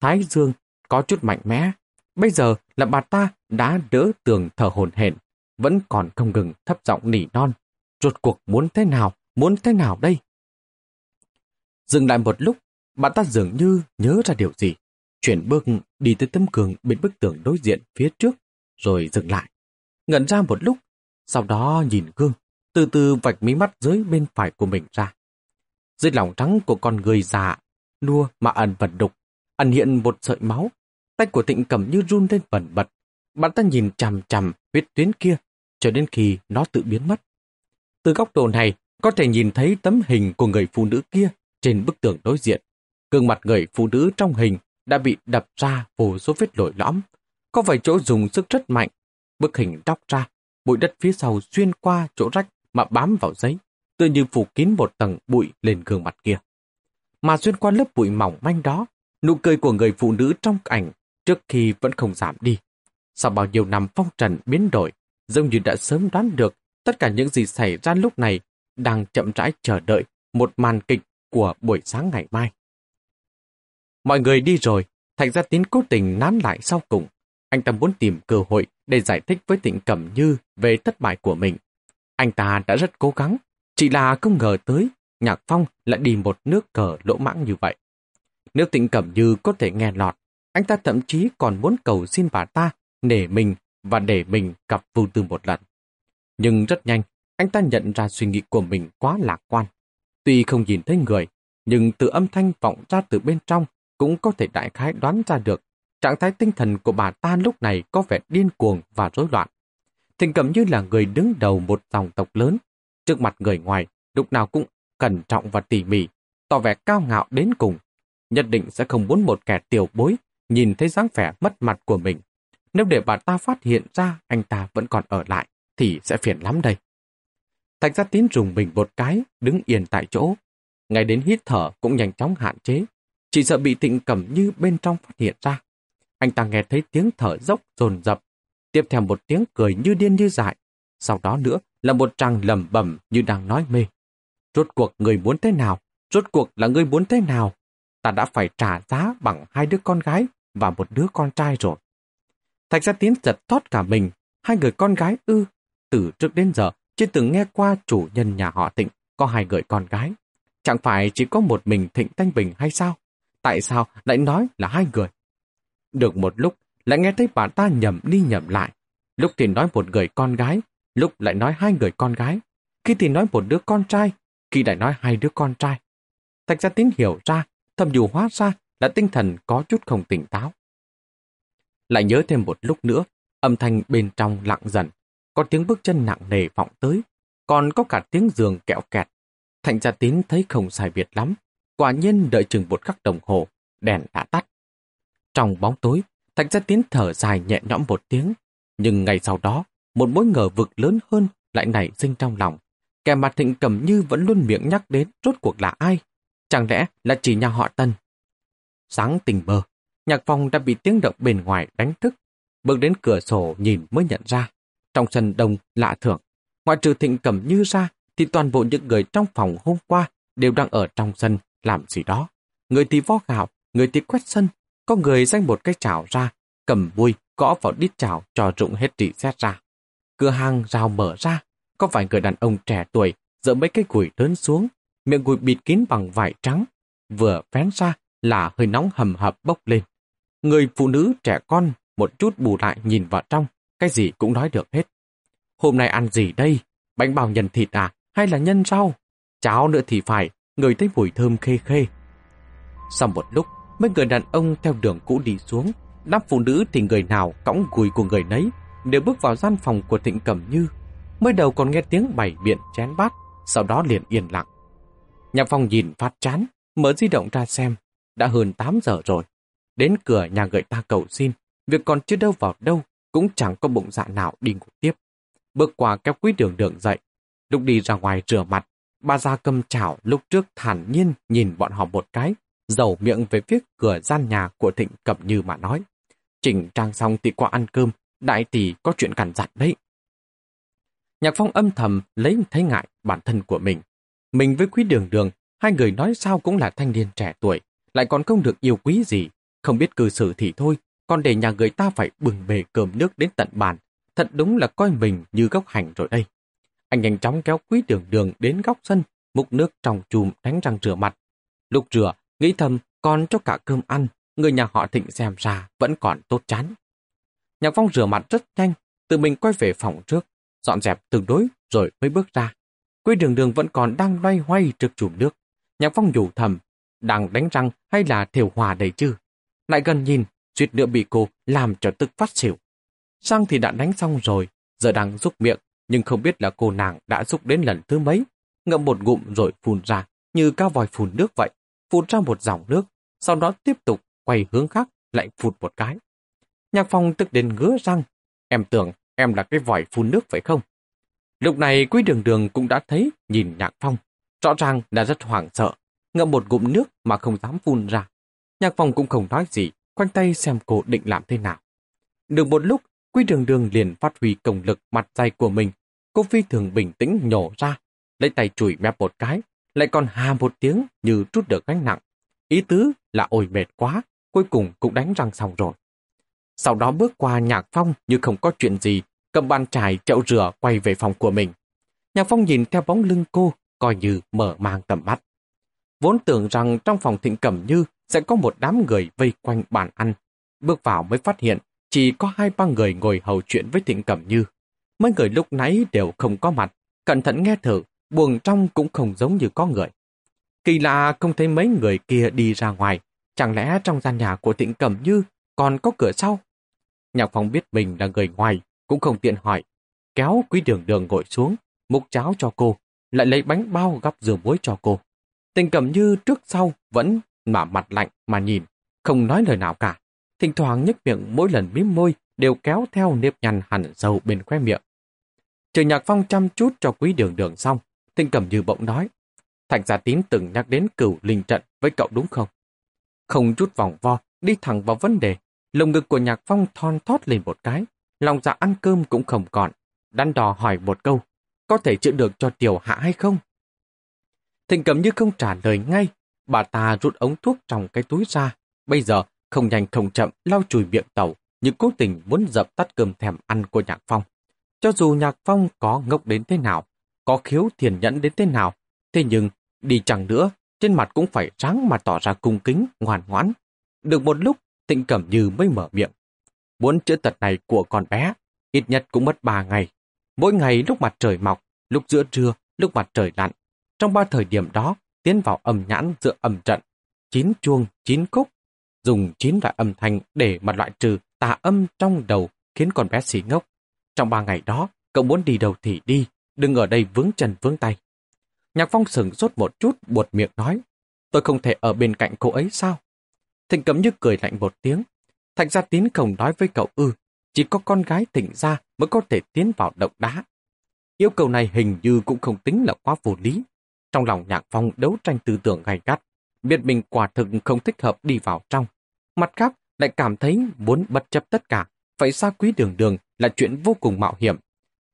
S1: Thái dương có chút mạnh mẽ. Bây giờ là bà ta đã đỡ tường thở hồn hển, vẫn còn không ngừng thấp giọng nỉ non. Rốt cuộc muốn thế nào, muốn thế nào đây? Dừng lại một lúc, bà ta dường như nhớ ra điều gì. Chuyển bước đi tới tấm cường bên bức tường đối diện phía trước, rồi dừng lại. Ngẩn ra một lúc, sau đó nhìn gương, từ từ vạch mí mắt dưới bên phải của mình ra. Dưới lòng trắng của con người già, nua mà ẩn vật đục, ẩn hiện một sợi máu. Tay của tịnh cầm như run lên bẩn bật. Bạn ta nhìn chằm chằm huyết tuyến kia, cho đến khi nó tự biến mất. Từ góc độ này, có thể nhìn thấy tấm hình của người phụ nữ kia trên bức tường đối diện. Gương mặt người phụ nữ trong hình đã bị đập ra vô số vết lồi lõm. Có vài chỗ dùng sức rất mạnh. Bức hình đóc ra, bụi đất phía sau xuyên qua chỗ rách mà bám vào giấy, tự như phủ kín một tầng bụi lên gương mặt kia. Mà xuyên qua lớp bụi mỏng manh đó, nụ cười của người phụ nữ trong ảnh trước khi vẫn không giảm đi. Sau bao nhiêu năm phong trần biến đổi, dường như đã sớm đoán được tất cả những gì xảy ra lúc này đang chậm rãi chờ đợi một màn kịch của buổi sáng ngày mai. Mọi người đi rồi, thành ra Tín cố tình nán lại sau cùng. Anh ta muốn tìm cơ hội để giải thích với Tịnh Cẩm Như về thất bại của mình. Anh ta đã rất cố gắng, chỉ là không ngờ tới Nhạc Phong lại đi một nước cờ lỗ mãng như vậy. Nếu Tịnh Cẩm Như có thể nghe lọt, anh ta thậm chí còn muốn cầu xin bà ta nể mình và để mình gặp vô Tư một lần. Nhưng rất nhanh, anh ta nhận ra suy nghĩ của mình quá lạc quan. Tuy không nhìn thấy người, nhưng từ âm thanh vọng ra từ bên trong cũng có thể đại khái đoán ra được trạng thái tinh thần của bà ta lúc này có vẻ điên cuồng và rối loạn. Thịnh cầm như là người đứng đầu một dòng tộc lớn, trước mặt người ngoài, lúc nào cũng cẩn trọng và tỉ mỉ, tỏ vẻ cao ngạo đến cùng. Nhất định sẽ không muốn một kẻ tiểu bối nhìn thấy dáng vẻ mất mặt của mình. Nếu để bà ta phát hiện ra anh ta vẫn còn ở lại, thì sẽ phiền lắm đây. Thạch gia tín rùng mình một cái, đứng yên tại chỗ. Ngay đến hít thở cũng nhanh chóng hạn chế. Chỉ sợ bị thịnh cẩm như bên trong phát hiện ra. Anh ta nghe thấy tiếng thở dốc dồn dập, tiếp theo một tiếng cười như điên như dại. Sau đó nữa là một tràng lầm bẩm như đang nói mê. Rốt cuộc người muốn thế nào? Rốt cuộc là người muốn thế nào? Ta đã phải trả giá bằng hai đứa con gái và một đứa con trai rồi. Thạch gia tiến giật thoát cả mình. Hai người con gái ư. Từ trước đến giờ, chưa từng nghe qua chủ nhân nhà họ Thịnh có hai người con gái. Chẳng phải chỉ có một mình Thịnh Thanh Bình hay sao? Tại sao lại nói là hai người? Được một lúc, lại nghe thấy bà ta nhầm đi nhầm lại. Lúc thì nói một người con gái, lúc lại nói hai người con gái. Khi thì nói một đứa con trai, khi lại nói hai đứa con trai. Thạch gia tín hiểu ra, thầm dù hóa ra là tinh thần có chút không tỉnh táo. Lại nhớ thêm một lúc nữa, âm thanh bên trong lặng dần, có tiếng bước chân nặng nề vọng tới, còn có cả tiếng giường kẹo kẹt. thạch gia tín thấy không sai biệt lắm, quả nhiên đợi chừng một khắc đồng hồ, đèn đã tắt. Trong bóng tối, Thành gia tiến thở dài nhẹ nhõm một tiếng, nhưng ngày sau đó, một mối ngờ vực lớn hơn lại nảy sinh trong lòng. Kẻ mặt thịnh cầm như vẫn luôn miệng nhắc đến rốt cuộc là ai? Chẳng lẽ là chỉ nhà họ Tân? Sáng tình mơ, nhạc phòng đã bị tiếng động bên ngoài đánh thức. Bước đến cửa sổ nhìn mới nhận ra. Trong sân đông lạ thường, ngoại trừ thịnh cầm như ra, thì toàn bộ những người trong phòng hôm qua đều đang ở trong sân làm gì đó. Người thì vo gạo, người thì quét sân, có người danh một cái chảo ra, cầm vui, gõ vào đít chảo cho rụng hết trị xét ra. Cửa hàng rào mở ra, có vài người đàn ông trẻ tuổi dỡ mấy cái củi lớn xuống, miệng củi bịt kín bằng vải trắng, vừa vén ra là hơi nóng hầm hập bốc lên. Người phụ nữ trẻ con một chút bù lại nhìn vào trong, cái gì cũng nói được hết. Hôm nay ăn gì đây? Bánh bao nhân thịt à? Hay là nhân rau? Cháo nữa thì phải, người thấy mùi thơm khê khê. Sau một lúc, mấy người đàn ông theo đường cũ đi xuống, đám phụ nữ thì người nào cõng gùi của người nấy, đều bước vào gian phòng của Thịnh Cẩm Như. Mới đầu còn nghe tiếng bảy biện chén bát, sau đó liền yên lặng. Nhà phòng nhìn phát chán, mở di động ra xem, đã hơn 8 giờ rồi. Đến cửa nhà người ta cầu xin, việc còn chưa đâu vào đâu, cũng chẳng có bụng dạ nào đi ngủ tiếp. Bước qua kéo quý đường đường dậy, lúc đi ra ngoài rửa mặt, bà già cầm chảo lúc trước thản nhiên nhìn bọn họ một cái, dầu miệng về phía cửa gian nhà của Thịnh Cẩm Như mà nói. Chỉnh trang xong thì qua ăn cơm, đại tỷ có chuyện cằn dặn đấy. Nhạc Phong âm thầm lấy thấy ngại bản thân của mình. Mình với quý đường đường, hai người nói sao cũng là thanh niên trẻ tuổi, lại còn không được yêu quý gì, không biết cư xử thì thôi, còn để nhà người ta phải bừng bề cơm nước đến tận bàn. Thật đúng là coi mình như góc hành rồi đây. Anh nhanh chóng kéo quý đường đường đến góc sân, múc nước trong chùm đánh răng rửa mặt. Lúc rửa, nghĩ thầm còn cho cả cơm ăn, người nhà họ thịnh xem ra vẫn còn tốt chán. Nhạc Phong rửa mặt rất nhanh, tự mình quay về phòng trước, dọn dẹp tương đối rồi mới bước ra. Quý đường đường vẫn còn đang loay hoay trước chùm nước. Nhạc Phong nhủ thầm, đang đánh răng hay là thiểu hòa đầy chứ? Lại gần nhìn, suýt nữa bị cô làm cho tức phát xỉu. Sang thì đã đánh xong rồi, giờ đang rút miệng, nhưng không biết là cô nàng đã xúc đến lần thứ mấy. Ngậm một ngụm rồi phun ra, như cao vòi phun nước vậy. Phun ra một dòng nước, sau đó tiếp tục quay hướng khác, lại phụt một cái. Nhạc phong tức đến ngứa răng. Em tưởng em là cái vòi phun nước phải không? Lúc này quý đường đường cũng đã thấy nhìn nhạc phong. Rõ ràng là rất hoảng sợ. Ngậm một ngụm nước mà không dám phun ra. Nhạc phong cũng không nói gì, khoanh tay xem cô định làm thế nào. Được một lúc, quý đường đường liền phát huy công lực mặt dày của mình. Cô phi thường bình tĩnh nhổ ra, lấy tay chùi mép một cái, lại còn hà một tiếng như trút được gánh nặng. Ý tứ là ôi mệt quá, cuối cùng cũng đánh răng xong rồi. Sau đó bước qua Nhạc Phong như không có chuyện gì, cầm bàn chải chậu rửa quay về phòng của mình. Nhạc Phong nhìn theo bóng lưng cô, coi như mở mang tầm mắt. Vốn tưởng rằng trong phòng thịnh cẩm như sẽ có một đám người vây quanh bàn ăn. Bước vào mới phát hiện chỉ có hai ba người ngồi hầu chuyện với thịnh cẩm như. Mấy người lúc nãy đều không có mặt, cẩn thận nghe thử, buồng trong cũng không giống như có người. Kỳ lạ không thấy mấy người kia đi ra ngoài, chẳng lẽ trong gian nhà của thịnh cẩm như còn có cửa sau? Nhạc Phong biết mình là người ngoài, cũng không tiện hỏi. Kéo quý đường đường ngồi xuống, múc cháo cho cô, lại lấy bánh bao gắp dừa muối cho cô. Tình cầm như trước sau vẫn mà mặt lạnh mà nhìn, không nói lời nào cả. Thỉnh thoảng nhếch miệng mỗi lần mím môi đều kéo theo nếp nhăn hẳn sâu bên khoe miệng. Trừ nhạc phong chăm chút cho quý đường đường xong, Thinh cầm như bỗng nói. Thạch gia tín từng nhắc đến cửu linh trận với cậu đúng không? Không chút vòng vo, đi thẳng vào vấn đề, Lồng ngực của Nhạc Phong thon thót lên một cái, lòng dạ ăn cơm cũng không còn. Đắn đò hỏi một câu, có thể chữa được cho tiểu hạ hay không? Thịnh cầm như không trả lời ngay, bà ta rút ống thuốc trong cái túi ra. Bây giờ, không nhanh không chậm, lau chùi miệng tàu, nhưng cố tình muốn dập tắt cơm thèm ăn của Nhạc Phong. Cho dù Nhạc Phong có ngốc đến thế nào, có khiếu thiền nhẫn đến thế nào, thế nhưng, đi chẳng nữa, trên mặt cũng phải trắng mà tỏ ra cung kính, ngoan ngoãn. Được một lúc, Tịnh Cẩm Như mới mở miệng. Muốn chữa tật này của con bé, ít nhất cũng mất ba ngày. Mỗi ngày lúc mặt trời mọc, lúc giữa trưa, lúc mặt trời lặn. Trong ba thời điểm đó, tiến vào âm nhãn giữa âm trận, chín chuông, chín khúc, dùng chín loại âm thanh để mà loại trừ tà âm trong đầu khiến con bé xỉ ngốc. Trong ba ngày đó, cậu muốn đi đâu thì đi, đừng ở đây vướng chân vướng tay. Nhạc Phong sừng sốt một chút, buột miệng nói, tôi không thể ở bên cạnh cô ấy sao? Thịnh cấm như cười lạnh một tiếng. Thạch gia tín không nói với cậu ư, chỉ có con gái thịnh ra mới có thể tiến vào động đá. Yêu cầu này hình như cũng không tính là quá vô lý. Trong lòng nhạc phong đấu tranh tư tưởng gay gắt, biết mình quả thực không thích hợp đi vào trong. Mặt khác lại cảm thấy muốn bất chấp tất cả, phải xa quý đường đường là chuyện vô cùng mạo hiểm.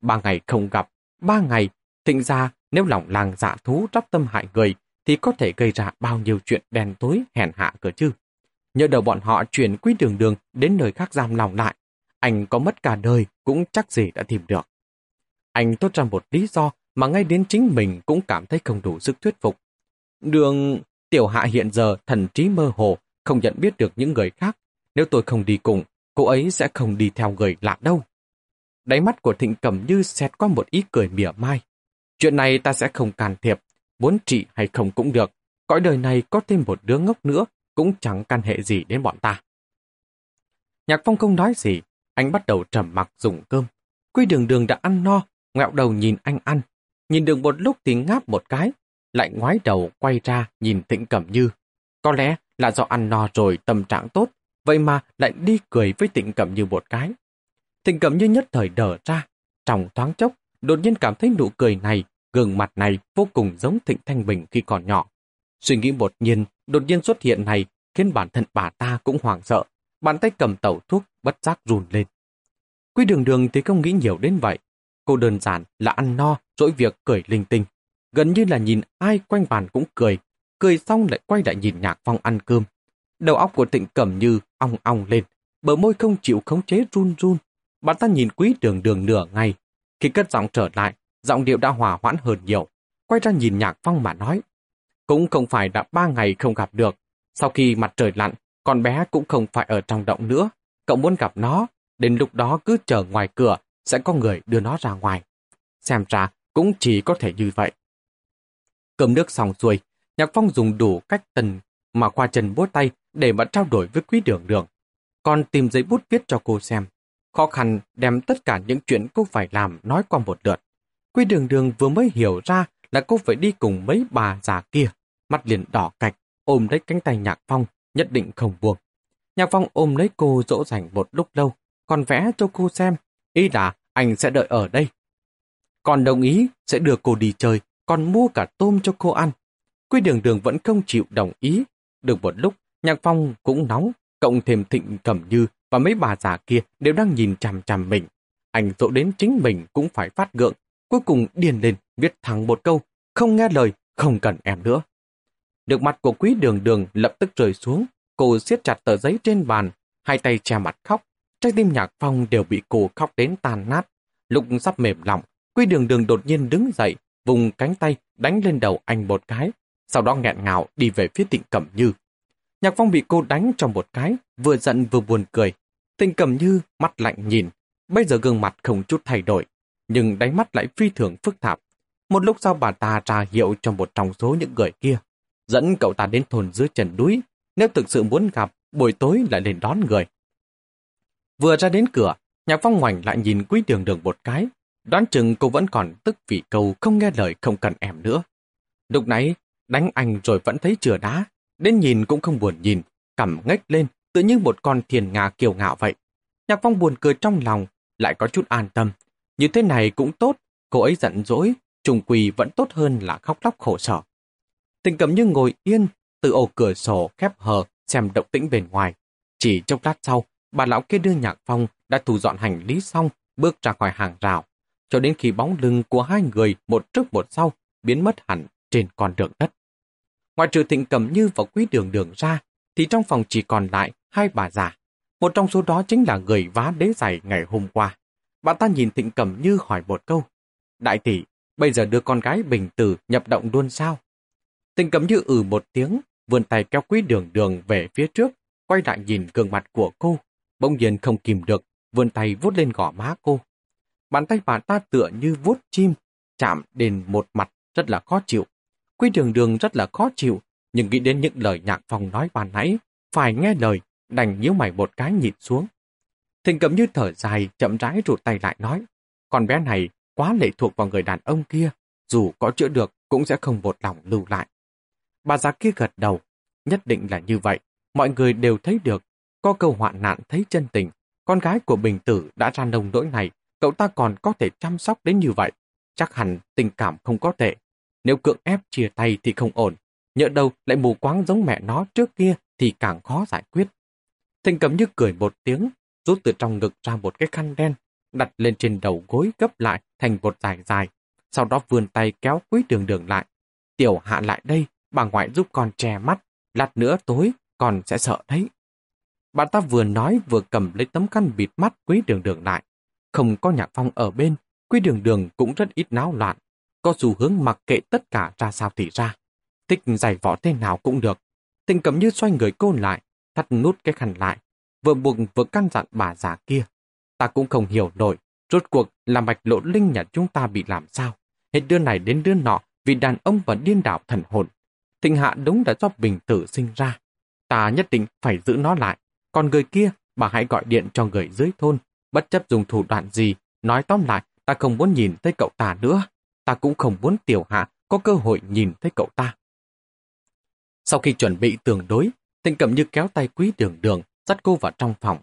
S1: Ba ngày không gặp, ba ngày, thịnh ra nếu lòng làng dạ thú rắp tâm hại người thì có thể gây ra bao nhiêu chuyện đen tối hèn hạ cơ chứ. Nhờ đầu bọn họ chuyển quý đường đường đến nơi khác giam lòng lại. Anh có mất cả đời cũng chắc gì đã tìm được. Anh tốt ra một lý do mà ngay đến chính mình cũng cảm thấy không đủ sức thuyết phục. Đường tiểu hạ hiện giờ thần trí mơ hồ, không nhận biết được những người khác. Nếu tôi không đi cùng, cô ấy sẽ không đi theo người lạ đâu. Đáy mắt của thịnh cẩm như xét qua một ý cười mỉa mai. Chuyện này ta sẽ không can thiệp, muốn trị hay không cũng được. Cõi đời này có thêm một đứa ngốc nữa cũng chẳng can hệ gì đến bọn ta. Nhạc Phong không nói gì, anh bắt đầu trầm mặc dùng cơm. Quy đường đường đã ăn no, ngẹo đầu nhìn anh ăn. Nhìn được một lúc thì ngáp một cái, lại ngoái đầu quay ra nhìn Thịnh Cẩm Như. Có lẽ là do ăn no rồi tâm trạng tốt, vậy mà lại đi cười với Thịnh Cẩm Như một cái. Thịnh Cẩm Như nhất thời đờ ra, trong thoáng chốc, đột nhiên cảm thấy nụ cười này, gương mặt này vô cùng giống Thịnh Thanh Bình khi còn nhỏ. Suy nghĩ một nhiên, đột nhiên xuất hiện này khiến bản thân bà ta cũng hoảng sợ. Bàn tay cầm tẩu thuốc bất giác rùn lên. Quy đường đường thì không nghĩ nhiều đến vậy. Cô đơn giản là ăn no, dỗi việc cười linh tinh. Gần như là nhìn ai quanh bàn cũng cười. Cười xong lại quay lại nhìn nhạc phong ăn cơm. Đầu óc của tịnh cẩm như ong ong lên. Bờ môi không chịu khống chế run run. Bạn ta nhìn quý đường đường nửa ngày. Khi cất giọng trở lại, giọng điệu đã hòa hoãn hơn nhiều. Quay ra nhìn nhạc phong mà nói. Cũng không phải đã ba ngày không gặp được. Sau khi mặt trời lặn, con bé cũng không phải ở trong động nữa. Cậu muốn gặp nó, đến lúc đó cứ chờ ngoài cửa, sẽ có người đưa nó ra ngoài. Xem ra cũng chỉ có thể như vậy. Cơm nước xong xuôi, Nhạc Phong dùng đủ cách tần mà qua chân búa tay để mà trao đổi với quý đường đường. Còn tìm giấy bút viết cho cô xem. Khó khăn đem tất cả những chuyện cô phải làm nói qua một lượt. Quý đường đường vừa mới hiểu ra là cô phải đi cùng mấy bà già kia. Mặt liền đỏ cạch, ôm lấy cánh tay Nhạc Phong, nhất định không buông. Nhạc Phong ôm lấy cô dỗ dành một lúc lâu, còn vẽ cho cô xem. Ý là anh sẽ đợi ở đây. Còn đồng ý sẽ đưa cô đi chơi, còn mua cả tôm cho cô ăn. Quy đường đường vẫn không chịu đồng ý. Được một lúc, Nhạc Phong cũng nóng, cộng thêm thịnh cẩm như và mấy bà già kia đều đang nhìn chằm chằm mình. Anh dỗ đến chính mình cũng phải phát gượng, cuối cùng điền lên viết thẳng một câu, không nghe lời, không cần em nữa. Được mặt của quý đường đường lập tức rơi xuống, cô siết chặt tờ giấy trên bàn, hai tay che mặt khóc, trái tim nhạc phong đều bị cô khóc đến tan nát. Lúc sắp mềm lòng, quý đường đường đột nhiên đứng dậy, vùng cánh tay đánh lên đầu anh một cái, sau đó nghẹn ngào đi về phía tịnh cẩm như. Nhạc phong bị cô đánh trong một cái, vừa giận vừa buồn cười. Tình cầm như mắt lạnh nhìn, bây giờ gương mặt không chút thay đổi, nhưng đánh mắt lại phi thường phức tạp. Một lúc sau bà ta ra hiệu cho một trong số những người kia, dẫn cậu ta đến thôn dưới trần núi. Nếu thực sự muốn gặp, buổi tối lại lên đón người. Vừa ra đến cửa, Nhạc Phong ngoảnh lại nhìn quý đường đường một cái. Đoán chừng cô vẫn còn tức vì câu không nghe lời không cần em nữa. Lúc nãy, đánh anh rồi vẫn thấy chừa đá. Đến nhìn cũng không buồn nhìn, cầm ngách lên, tự như một con thiền ngà kiều ngạo vậy. Nhạc Phong buồn cười trong lòng, lại có chút an tâm. Như thế này cũng tốt, cô ấy giận dỗi, trùng quỳ vẫn tốt hơn là khóc lóc khổ sở. Tình cầm như ngồi yên, từ ổ cửa sổ khép hờ xem động tĩnh bên ngoài. Chỉ chốc lát sau, bà lão kia đưa nhạc phong đã thu dọn hành lý xong, bước ra khỏi hàng rào, cho đến khi bóng lưng của hai người một trước một sau biến mất hẳn trên con đường đất. Ngoài trừ thịnh cầm như và quý đường đường ra, thì trong phòng chỉ còn lại hai bà già. Một trong số đó chính là người vá đế giày ngày hôm qua. Bà ta nhìn thịnh cầm như hỏi một câu. Đại tỷ, bây giờ đưa con gái bình tử nhập động luôn sao? Thịnh cầm như ừ một tiếng, vươn tay kéo quý đường đường về phía trước, quay lại nhìn gương mặt của cô, bỗng nhiên không kìm được, vươn tay vuốt lên gò má cô. Bàn tay bà ta tựa như vuốt chim, chạm đến một mặt rất là khó chịu. Quy đường đường rất là khó chịu, nhưng nghĩ đến những lời nhạc phòng nói ban nãy, phải nghe lời, đành nhíu mày một cái nhịn xuống. Thịnh cầm như thở dài, chậm rãi rụt tay lại nói, con bé này quá lệ thuộc vào người đàn ông kia, dù có chữa được cũng sẽ không một lòng lưu lại. Bà già kia gật đầu, nhất định là như vậy, mọi người đều thấy được có câu hoạn nạn thấy chân tình, con gái của Bình Tử đã ra nông nỗi này, cậu ta còn có thể chăm sóc đến như vậy. Chắc hẳn tình cảm không có tệ. Nếu cưỡng ép chia tay thì không ổn. Nhỡ đâu lại mù quáng giống mẹ nó trước kia thì càng khó giải quyết. Thịnh cầm như cười một tiếng, rút từ trong ngực ra một cái khăn đen, đặt lên trên đầu gối gấp lại thành một dài dài. Sau đó vươn tay kéo quý đường đường lại. Tiểu hạ lại đây, bà ngoại giúp con che mắt. Lát nữa tối, con sẽ sợ đấy. Bà ta vừa nói vừa cầm lấy tấm khăn bịt mắt quý đường đường lại. Không có nhạc phong ở bên, quý đường đường cũng rất ít náo loạn. Có xu hướng mặc kệ tất cả ra sao thì ra. Thích giày võ thế nào cũng được. Tình cầm như xoay người cô lại, thắt nút cái khăn lại. Vừa buộc vừa căn dặn bà già kia. Ta cũng không hiểu nổi, rốt cuộc là mạch lộ linh nhà chúng ta bị làm sao. Hết đứa này đến đứa nọ vì đàn ông và điên đảo thần hồn. Thịnh hạ đúng đã do bình tử sinh ra. Ta nhất định phải giữ nó lại. Còn người kia, bà hãy gọi điện cho người dưới thôn, bất chấp dùng thủ đoạn gì, nói tóm lại, ta không muốn nhìn thấy cậu ta nữa. Ta cũng không muốn tiểu hạ có cơ hội nhìn thấy cậu ta. Sau khi chuẩn bị tường đối, tình cẩm như kéo tay quý đường đường, dắt cô vào trong phòng.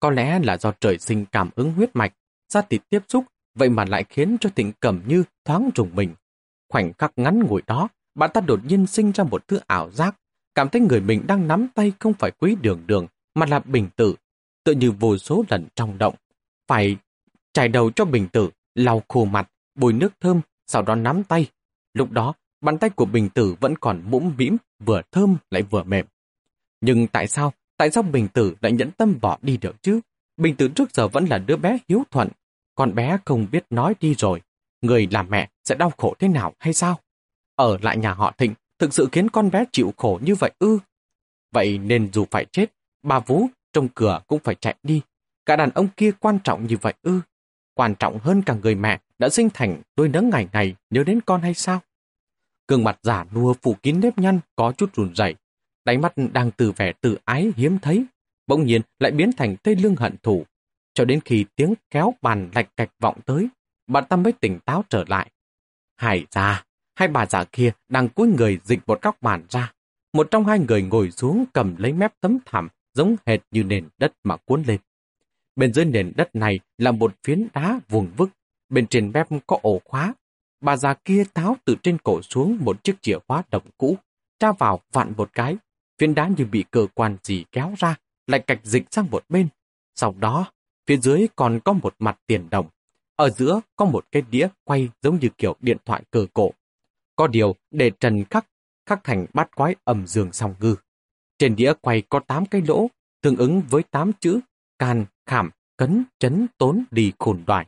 S1: Có lẽ là do trời sinh cảm ứng huyết mạch, ra thịt tiếp xúc, vậy mà lại khiến cho tình cẩm như thoáng trùng mình. Khoảnh khắc ngắn ngủi đó, bạn ta đột nhiên sinh ra một thứ ảo giác, cảm thấy người mình đang nắm tay không phải quý đường đường, mà là bình tử, tự như vô số lần trong động. Phải chải đầu cho bình tử, lau khô mặt, bôi nước thơm, sau đó nắm tay. Lúc đó, bàn tay của Bình Tử vẫn còn mũm mĩm, vừa thơm lại vừa mềm. Nhưng tại sao, tại sao Bình Tử lại nhẫn tâm bỏ đi được chứ? Bình Tử trước giờ vẫn là đứa bé hiếu thuận, con bé không biết nói đi rồi. Người làm mẹ sẽ đau khổ thế nào hay sao? Ở lại nhà họ Thịnh thực sự khiến con bé chịu khổ như vậy ư? Vậy nên dù phải chết, bà Vũ trong cửa cũng phải chạy đi. Cả đàn ông kia quan trọng như vậy ư? Quan trọng hơn cả người mẹ đã sinh thành đôi nấng ngày ngày nhớ đến con hay sao? Gương mặt giả nua phủ kín nếp nhăn có chút run rẩy, Đáy mắt đang từ vẻ tự ái hiếm thấy, bỗng nhiên lại biến thành tây lương hận thù. Cho đến khi tiếng kéo bàn lạch cạch vọng tới, bà Tâm mới tỉnh táo trở lại. Hải ra, hai bà già kia đang cúi người dịch một góc bàn ra. Một trong hai người ngồi xuống cầm lấy mép tấm thảm giống hệt như nền đất mà cuốn lên. Bên dưới nền đất này là một phiến đá vuông vức, bên trên mép có ổ khóa. Bà già kia tháo từ trên cổ xuống một chiếc chìa khóa đồng cũ, tra vào vặn một cái, viên đá như bị cơ quan gì kéo ra, lại cạch dịch sang một bên. Sau đó, phía dưới còn có một mặt tiền đồng. Ở giữa có một cái đĩa quay giống như kiểu điện thoại cờ cổ. Có điều để trần khắc, khắc thành bát quái ẩm giường song ngư. Trên đĩa quay có 8 cái lỗ, tương ứng với 8 chữ can, khảm, cấn, chấn, tốn, đi khổn đoài.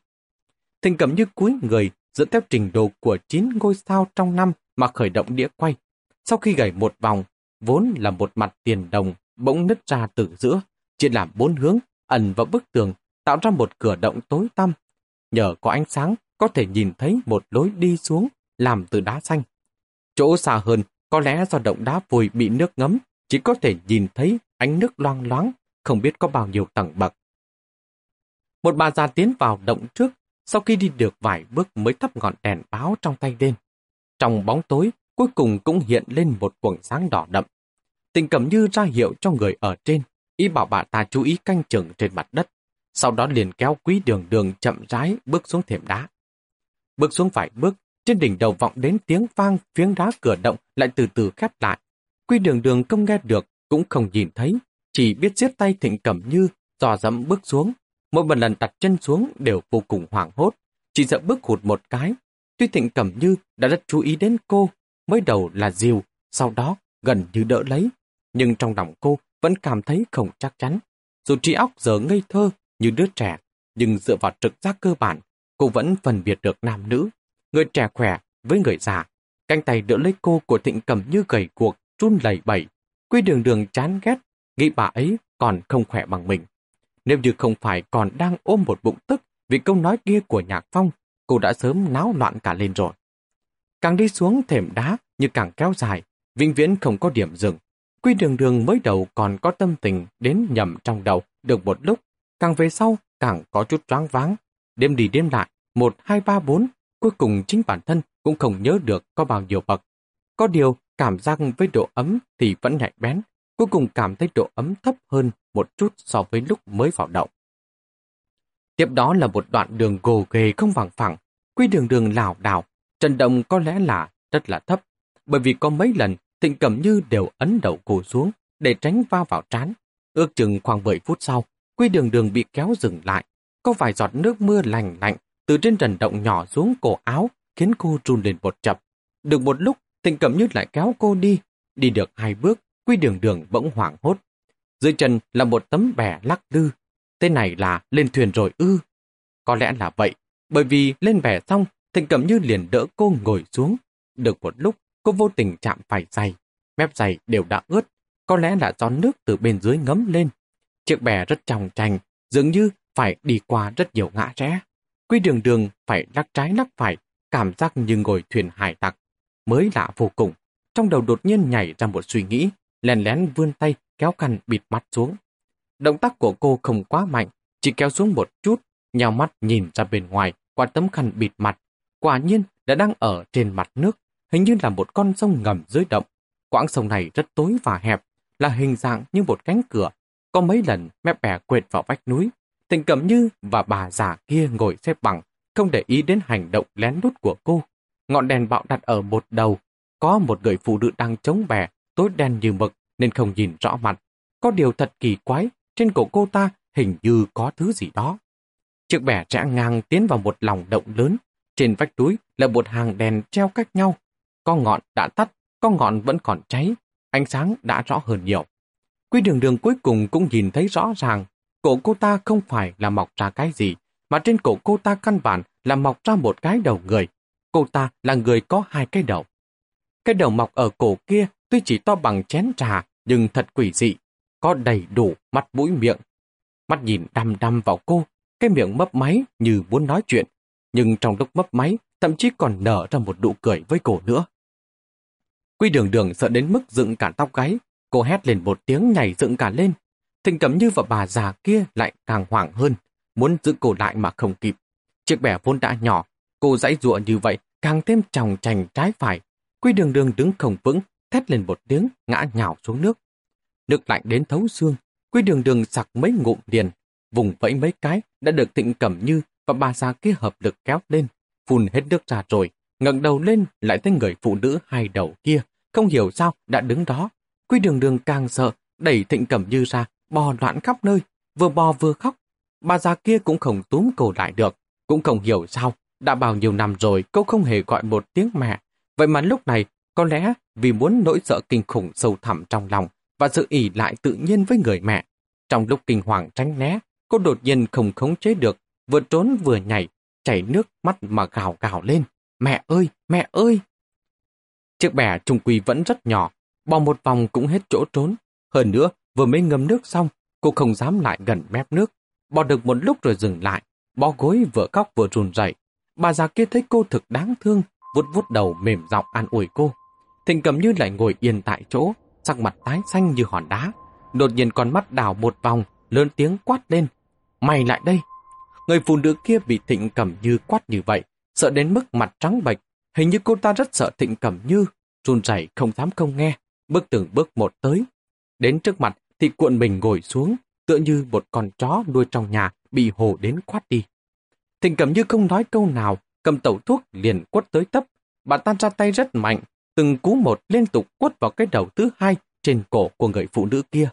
S1: Thình cầm như cuối người dẫn theo trình độ của 9 ngôi sao trong năm mà khởi động đĩa quay. Sau khi gảy một vòng, vốn là một mặt tiền đồng bỗng nứt ra từ giữa, chia làm bốn hướng, ẩn vào bức tường, tạo ra một cửa động tối tăm. Nhờ có ánh sáng, có thể nhìn thấy một lối đi xuống, làm từ đá xanh. Chỗ xa hơn, có lẽ do động đá vùi bị nước ngấm, chỉ có thể nhìn thấy ánh nước loang loáng, không biết có bao nhiêu tầng bậc. Một bà già tiến vào động trước, sau khi đi được vài bước mới thắp ngọn đèn báo trong tay lên. Trong bóng tối, cuối cùng cũng hiện lên một quầng sáng đỏ đậm. Tình cầm như ra hiệu cho người ở trên, ý bảo bà ta chú ý canh chừng trên mặt đất. Sau đó liền kéo quý đường đường chậm rãi bước xuống thềm đá. Bước xuống vài bước, trên đỉnh đầu vọng đến tiếng vang phiếng đá cửa động lại từ từ khép lại. Quy đường đường không nghe được, cũng không nhìn thấy, chỉ biết giết tay thịnh cẩm như, dò dẫm bước xuống. Mỗi một lần đặt chân xuống đều vô cùng hoảng hốt, chỉ sợ bước hụt một cái. Tuy thịnh cẩm như đã rất chú ý đến cô, mới đầu là dìu, sau đó gần như đỡ lấy, nhưng trong lòng cô vẫn cảm thấy không chắc chắn. Dù trí óc giờ ngây thơ như đứa trẻ, nhưng dựa vào trực giác cơ bản, cô vẫn phân biệt được nam nữ, người trẻ khỏe với người già. Canh tay đỡ lấy cô của thịnh Cẩm như gầy cuộc, run lẩy bẩy. Quy đường đường chán ghét, nghĩ bà ấy còn không khỏe bằng mình. Nếu như không phải còn đang ôm một bụng tức vì câu nói kia của Nhạc Phong, cô đã sớm náo loạn cả lên rồi. Càng đi xuống thềm đá như càng kéo dài, vĩnh viễn không có điểm dừng. Quy đường đường mới đầu còn có tâm tình đến nhầm trong đầu được một lúc, càng về sau càng có chút choáng váng. Đêm đi đêm lại, một, hai, ba, bốn, cuối cùng chính bản thân cũng không nhớ được có bao nhiêu bậc. Có điều, cảm giác với độ ấm thì vẫn nhạy bén, cuối cùng cảm thấy độ ấm thấp hơn một chút so với lúc mới vào động. Tiếp đó là một đoạn đường gồ ghề không bằng phẳng, quy đường đường lảo đảo, trần động có lẽ là rất là thấp, bởi vì có mấy lần Thịnh Cẩm Như đều ấn đầu cô xuống để tránh va vào trán. Ước chừng khoảng 7 phút sau, quy đường đường bị kéo dừng lại. Có vài giọt nước mưa lành lạnh từ trên trần động nhỏ xuống cổ áo khiến cô run lên một chập. Được một lúc, Thịnh Cẩm Như lại kéo cô đi. Đi được hai bước, quy đường đường bỗng hoảng hốt. Dưới chân là một tấm bè lắc lư. tên này là lên thuyền rồi ư. Có lẽ là vậy, bởi vì lên bè xong, Thịnh Cẩm Như liền đỡ cô ngồi xuống. Được một lúc, cô vô tình chạm phải giày. Mép giày đều đã ướt, có lẽ là do nước từ bên dưới ngấm lên. Chiếc bè rất trong trành, dường như phải đi qua rất nhiều ngã rẽ. Quy đường đường phải lắc trái lắc phải, cảm giác như ngồi thuyền hải tặc. Mới lạ vô cùng, trong đầu đột nhiên nhảy ra một suy nghĩ, lèn lén vươn tay kéo khăn bịt mắt xuống. Động tác của cô không quá mạnh, chỉ kéo xuống một chút, nhào mắt nhìn ra bên ngoài qua tấm khăn bịt mặt. Quả nhiên đã đang ở trên mặt nước, hình như là một con sông ngầm dưới động. Quãng sông này rất tối và hẹp, là hình dạng như một cánh cửa. Có mấy lần mép bè quệt vào vách núi. Tình Cẩm Như và bà già kia ngồi xếp bằng, không để ý đến hành động lén lút của cô. Ngọn đèn bạo đặt ở một đầu. Có một người phụ nữ đang chống bè, tối đen như mực nên không nhìn rõ mặt. Có điều thật kỳ quái, trên cổ cô ta hình như có thứ gì đó. Chiếc bẻ rẽ ngang tiến vào một lòng động lớn. Trên vách núi là một hàng đèn treo cách nhau. Có ngọn đã tắt, có ngọn vẫn còn cháy. Ánh sáng đã rõ hơn nhiều. Quy đường đường cuối cùng cũng nhìn thấy rõ ràng cổ cô ta không phải là mọc ra cái gì, mà trên cổ cô ta căn bản là mọc ra một cái đầu người. Cô ta là người có hai cái đầu. Cái đầu mọc ở cổ kia tuy chỉ to bằng chén trà, nhưng thật quỷ dị, có đầy đủ mắt mũi miệng. Mắt nhìn đăm đăm vào cô, cái miệng mấp máy như muốn nói chuyện, nhưng trong lúc mấp máy thậm chí còn nở ra một nụ cười với cổ nữa. Quy đường đường sợ đến mức dựng cả tóc gáy, cô hét lên một tiếng nhảy dựng cả lên. Thịnh Cẩm Như và bà già kia lại càng hoảng hơn, muốn giữ cổ lại mà không kịp. Chiếc bẻ vốn đã nhỏ, cô dãy ruộng như vậy càng thêm tròng trành trái phải. Quy đường đường đứng không vững, thét lên một tiếng, ngã nhào xuống nước. Nước lạnh đến thấu xương, quy đường đường sặc mấy ngụm liền, vùng vẫy mấy cái đã được Thịnh Cẩm Như và bà già kia hợp lực kéo lên, phun hết nước ra rồi, ngẩng đầu lên lại thấy người phụ nữ hai đầu kia, không hiểu sao đã đứng đó. Quy đường đường càng sợ, đẩy Thịnh Cẩm Như ra, bò loạn khắp nơi, vừa bò vừa khóc. Bà già kia cũng không túm cổ lại được, cũng không hiểu sao, đã bao nhiêu năm rồi cô không hề gọi một tiếng mẹ. Vậy mà lúc này, có lẽ vì muốn nỗi sợ kinh khủng sâu thẳm trong lòng và sự ỉ lại tự nhiên với người mẹ. Trong lúc kinh hoàng tránh né, cô đột nhiên không khống chế được, vừa trốn vừa nhảy, chảy nước mắt mà gào gào lên. Mẹ ơi, mẹ ơi! Chiếc bè trung quy vẫn rất nhỏ, bò một vòng cũng hết chỗ trốn. Hơn nữa, vừa mới ngâm nước xong, cô không dám lại gần mép nước. Bò được một lúc rồi dừng lại, bò gối vừa khóc vừa run rẩy. Bà già kia thấy cô thực đáng thương, vút vút đầu mềm giọng an ủi cô. Thịnh cầm như lại ngồi yên tại chỗ, sắc mặt tái xanh như hòn đá. Đột nhiên con mắt đào một vòng, lớn tiếng quát lên. Mày lại đây! Người phụ nữ kia bị Thịnh cầm Như quát như vậy, sợ đến mức mặt trắng bệch. Hình như cô ta rất sợ Thịnh cầm Như, run rẩy không dám không nghe, bước từng bước một tới. Đến trước mặt thì cuộn mình ngồi xuống, tựa như một con chó nuôi trong nhà bị hồ đến quát đi. Thịnh cầm Như không nói câu nào, cầm tẩu thuốc liền quất tới tấp. Bà ta ra tay rất mạnh, từng cú một liên tục quất vào cái đầu thứ hai trên cổ của người phụ nữ kia.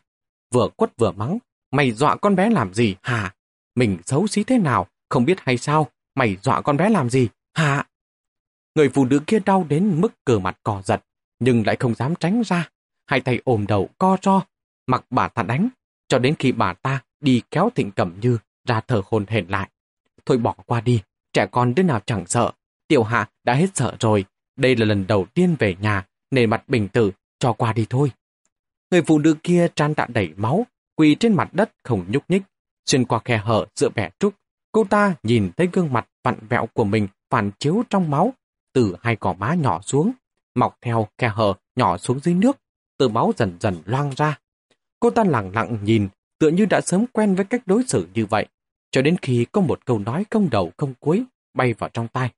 S1: Vừa quất vừa mắng, mày dọa con bé làm gì hả? Mình xấu xí thế nào, không biết hay sao, mày dọa con bé làm gì, hả? Người phụ nữ kia đau đến mức cờ mặt cò giật, nhưng lại không dám tránh ra. Hai tay ôm đầu co ro, mặc bà ta đánh, cho đến khi bà ta đi kéo thịnh cẩm như ra thở hồn hển lại. Thôi bỏ qua đi, trẻ con đứa nào chẳng sợ. Tiểu hạ đã hết sợ rồi, đây là lần đầu tiên về nhà, nề mặt bình tử, cho qua đi thôi. Người phụ nữ kia tràn đạn đẩy máu, quỳ trên mặt đất không nhúc nhích. Xuyên qua khe hở giữa bẻ trúc, cô ta nhìn thấy gương mặt vặn vẹo của mình phản chiếu trong máu, từ hai cỏ má nhỏ xuống, mọc theo khe hở nhỏ xuống dưới nước, từ máu dần dần loang ra. Cô ta lặng lặng nhìn, tựa như đã sớm quen với cách đối xử như vậy, cho đến khi có một câu nói không đầu không cuối bay vào trong tai.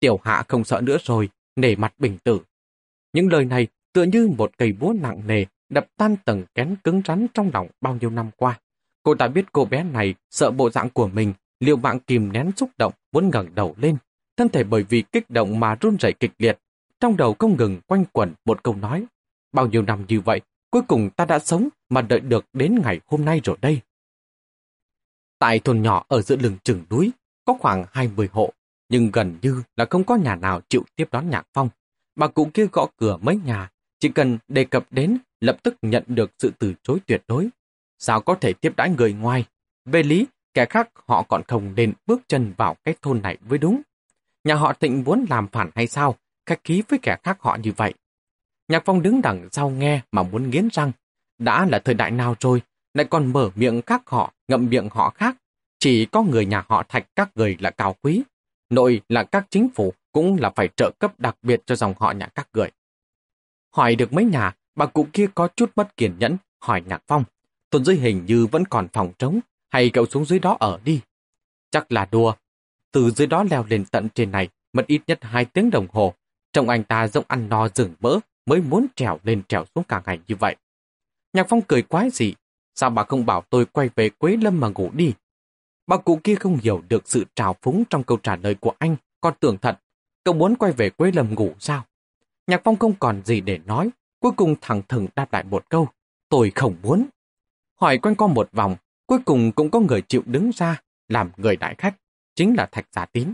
S1: Tiểu hạ không sợ nữa rồi, nể mặt bình tử. Những lời này tựa như một cây búa nặng nề đập tan tầng kén cứng rắn trong lòng bao nhiêu năm qua. Cô ta biết cô bé này sợ bộ dạng của mình, liệu mạng kìm nén xúc động muốn ngẩng đầu lên. Thân thể bởi vì kích động mà run rẩy kịch liệt. Trong đầu không ngừng quanh quẩn một câu nói. Bao nhiêu năm như vậy, cuối cùng ta đã sống mà đợi được đến ngày hôm nay rồi đây. Tại thôn nhỏ ở giữa lưng chừng núi, có khoảng 20 hộ, nhưng gần như là không có nhà nào chịu tiếp đón Nhạc Phong. Bà cụ kia gõ cửa mấy nhà, chỉ cần đề cập đến lập tức nhận được sự từ chối tuyệt đối. Sao có thể tiếp đãi người ngoài? Về lý, kẻ khác họ còn không nên bước chân vào cái thôn này với đúng. Nhà họ Thịnh muốn làm phản hay sao? Khách khí với kẻ khác họ như vậy. Nhạc Phong đứng đằng sau nghe mà muốn nghiến răng. Đã là thời đại nào rồi, lại còn mở miệng khác họ, ngậm miệng họ khác. Chỉ có người nhà họ Thạch các người là cao quý. Nội là các chính phủ cũng là phải trợ cấp đặc biệt cho dòng họ nhà các người. Hỏi được mấy nhà, bà cụ kia có chút mất kiên nhẫn, hỏi Nhạc Phong. Tuần dưới hình như vẫn còn phòng trống, hay cậu xuống dưới đó ở đi. Chắc là đùa. Từ dưới đó leo lên tận trên này, mất ít nhất hai tiếng đồng hồ. Trông anh ta giống ăn no rừng mỡ, mới muốn trèo lên trèo xuống cả ngày như vậy. Nhạc Phong cười quái gì, sao bà không bảo tôi quay về Quế Lâm mà ngủ đi? Bà cụ kia không hiểu được sự trào phúng trong câu trả lời của anh, còn tưởng thật, cậu muốn quay về Quế Lâm ngủ sao? Nhạc Phong không còn gì để nói, cuối cùng thẳng thừng đáp lại một câu, tôi không muốn. Hỏi quanh co một vòng, cuối cùng cũng có người chịu đứng ra, làm người đại khách, chính là Thạch giả Tín.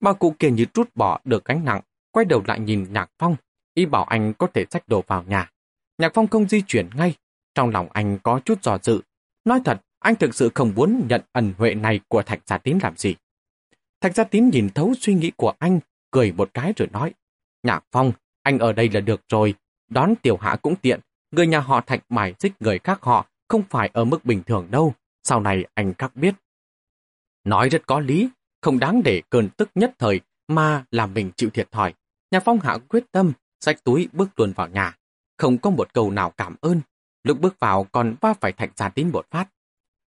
S1: Bà cụ kia như trút bỏ được gánh nặng, quay đầu lại nhìn Nhạc Phong, y bảo anh có thể xách đồ vào nhà. Nhạc Phong không di chuyển ngay, trong lòng anh có chút dò dự. Nói thật, anh thực sự không muốn nhận ẩn huệ này của Thạch Gia Tín làm gì. Thạch Gia Tín nhìn thấu suy nghĩ của anh, cười một cái rồi nói. Nhạc Phong, anh ở đây là được rồi, đón tiểu hạ cũng tiện. Người nhà họ Thạch mải dích người khác họ không phải ở mức bình thường đâu. Sau này anh khác biết. Nói rất có lý, không đáng để cơn tức nhất thời mà làm mình chịu thiệt thòi. Nhà Phong hạ quyết tâm, xách túi bước luôn vào nhà. Không có một câu nào cảm ơn. Lúc bước vào còn va phải Thạch Gia Tín một phát.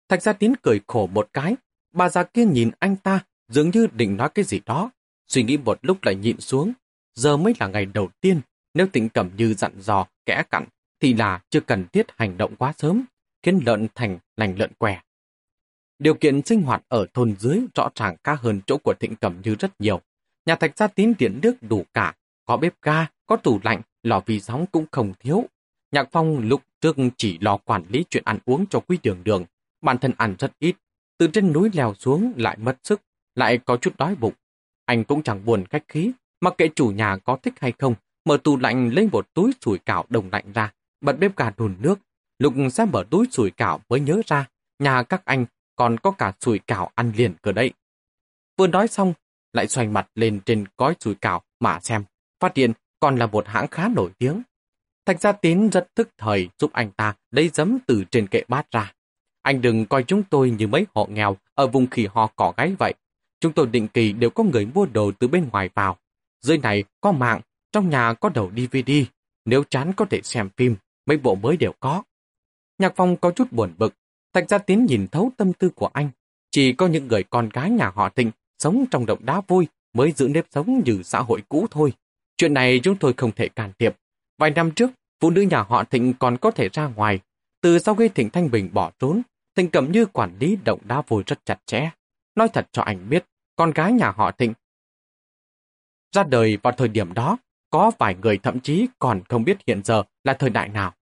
S1: Thạch Gia Tín cười khổ một cái. Bà già kia nhìn anh ta dường như định nói cái gì đó. Suy nghĩ một lúc lại nhịn xuống. Giờ mới là ngày đầu tiên. Nếu tịnh cẩm như dặn dò, kẽ cặn, thì là chưa cần thiết hành động quá sớm, khiến lợn thành lành lợn què. Điều kiện sinh hoạt ở thôn dưới rõ ràng cao hơn chỗ của Thịnh Cẩm Như rất nhiều. Nhà thạch gia tín điện nước đủ cả, có bếp ga, có tủ lạnh, lò vi sóng cũng không thiếu. Nhạc Phong lúc trước chỉ lo quản lý chuyện ăn uống cho quý đường đường, bản thân ăn rất ít, từ trên núi leo xuống lại mất sức, lại có chút đói bụng. Anh cũng chẳng buồn cách khí, mặc kệ chủ nhà có thích hay không, mở tủ lạnh lấy một túi sủi cảo đồng lạnh ra, bật bếp gà đùn nước. Lục sẽ mở túi sủi cảo mới nhớ ra, nhà các anh còn có cả sủi cảo ăn liền cơ đấy. Vừa nói xong, lại xoay mặt lên trên gói sủi cảo mà xem, phát hiện còn là một hãng khá nổi tiếng. Thạch Gia Tín rất thức thời giúp anh ta lấy giấm từ trên kệ bát ra. Anh đừng coi chúng tôi như mấy họ nghèo ở vùng khỉ ho cỏ gáy vậy. Chúng tôi định kỳ đều có người mua đồ từ bên ngoài vào. Dưới này có mạng, trong nhà có đầu DVD. Nếu chán có thể xem phim, mấy bộ mới đều có. Nhạc Phong có chút buồn bực. Thạch Gia Tín nhìn thấu tâm tư của anh. Chỉ có những người con gái nhà họ Thịnh sống trong động đá vui mới giữ nếp sống như xã hội cũ thôi. Chuyện này chúng tôi không thể can thiệp. Vài năm trước, phụ nữ nhà họ Thịnh còn có thể ra ngoài. Từ sau khi Thịnh Thanh Bình bỏ trốn, Thịnh Cẩm Như quản lý động đá vui rất chặt chẽ. Nói thật cho anh biết, con gái nhà họ Thịnh ra đời vào thời điểm đó, có vài người thậm chí còn không biết hiện giờ là thời đại nào.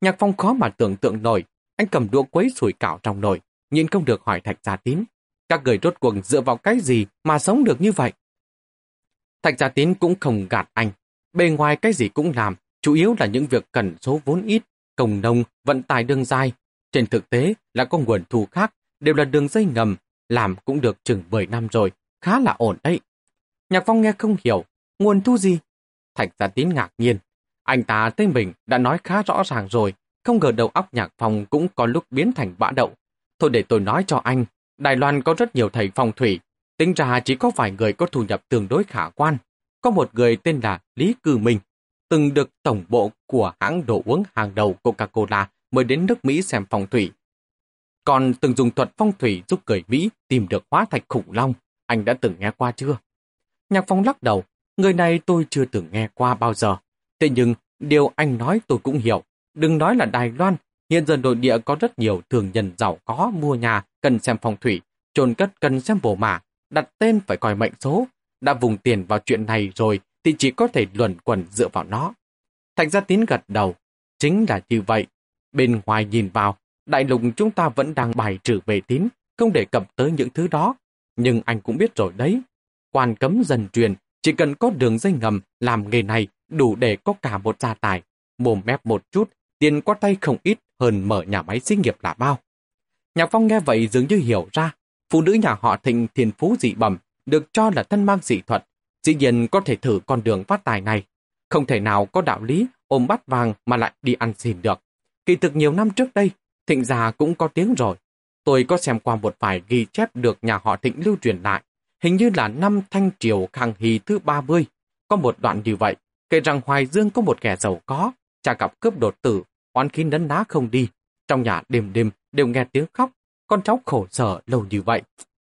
S1: Nhạc Phong khó mà tưởng tượng nổi, anh cầm đũa quấy sủi cảo trong nồi, nhìn không được hỏi Thạch Gia Tín. Các người rốt cuộc dựa vào cái gì mà sống được như vậy? Thạch Gia Tín cũng không gạt anh. Bề ngoài cái gì cũng làm, chủ yếu là những việc cần số vốn ít, công nông, vận tải đường dài. Trên thực tế là có nguồn thu khác, đều là đường dây ngầm, làm cũng được chừng 10 năm rồi, khá là ổn đấy. Nhạc Phong nghe không hiểu, nguồn thu gì? Thạch Gia Tín ngạc nhiên. Anh ta tên mình đã nói khá rõ ràng rồi, không ngờ đầu óc Nhạc Phong cũng có lúc biến thành bã đậu. Thôi để tôi nói cho anh, Đài Loan có rất nhiều thầy phong thủy, tính ra chỉ có vài người có thu nhập tương đối khả quan. Có một người tên là Lý Cư Minh, từng được tổng bộ của hãng đồ uống hàng đầu Coca-Cola mời đến nước Mỹ xem phong thủy. Còn từng dùng thuật phong thủy giúp người Mỹ tìm được hóa thạch khủng long, anh đã từng nghe qua chưa? Nhạc Phong lắc đầu, người này tôi chưa từng nghe qua bao giờ. Thế nhưng, điều anh nói tôi cũng hiểu. Đừng nói là Đài Loan, hiện giờ nội địa có rất nhiều thường nhân giàu có mua nhà cần xem phong thủy, trồn cất cần xem bổ mã, đặt tên phải coi mệnh số. Đã vùng tiền vào chuyện này rồi thì chỉ có thể luẩn quẩn dựa vào nó. Thành ra tín gật đầu. Chính là như vậy. Bên ngoài nhìn vào, đại lục chúng ta vẫn đang bài trừ về tín, không đề cập tới những thứ đó. Nhưng anh cũng biết rồi đấy, quan cấm dần truyền, chỉ cần có đường dây ngầm làm nghề này đủ để có cả một gia tài. Mồm mép một chút, tiền qua tay không ít hơn mở nhà máy xí nghiệp là bao. Nhạc Phong nghe vậy dường như hiểu ra, phụ nữ nhà họ thịnh thiền phú dị bẩm, được cho là thân mang dị thuật, dĩ nhiên có thể thử con đường phát tài này. Không thể nào có đạo lý ôm bắt vàng mà lại đi ăn xin được. Kỳ thực nhiều năm trước đây, thịnh già cũng có tiếng rồi. Tôi có xem qua một vài ghi chép được nhà họ thịnh lưu truyền lại. Hình như là năm Thanh Triều Khang Hy thứ 30. Có một đoạn như vậy, kể rằng Hoài Dương có một kẻ giàu có, cha gặp cướp đột tử, oán khí nấn ná không đi. Trong nhà đêm đêm đều nghe tiếng khóc, con cháu khổ sở lâu như vậy.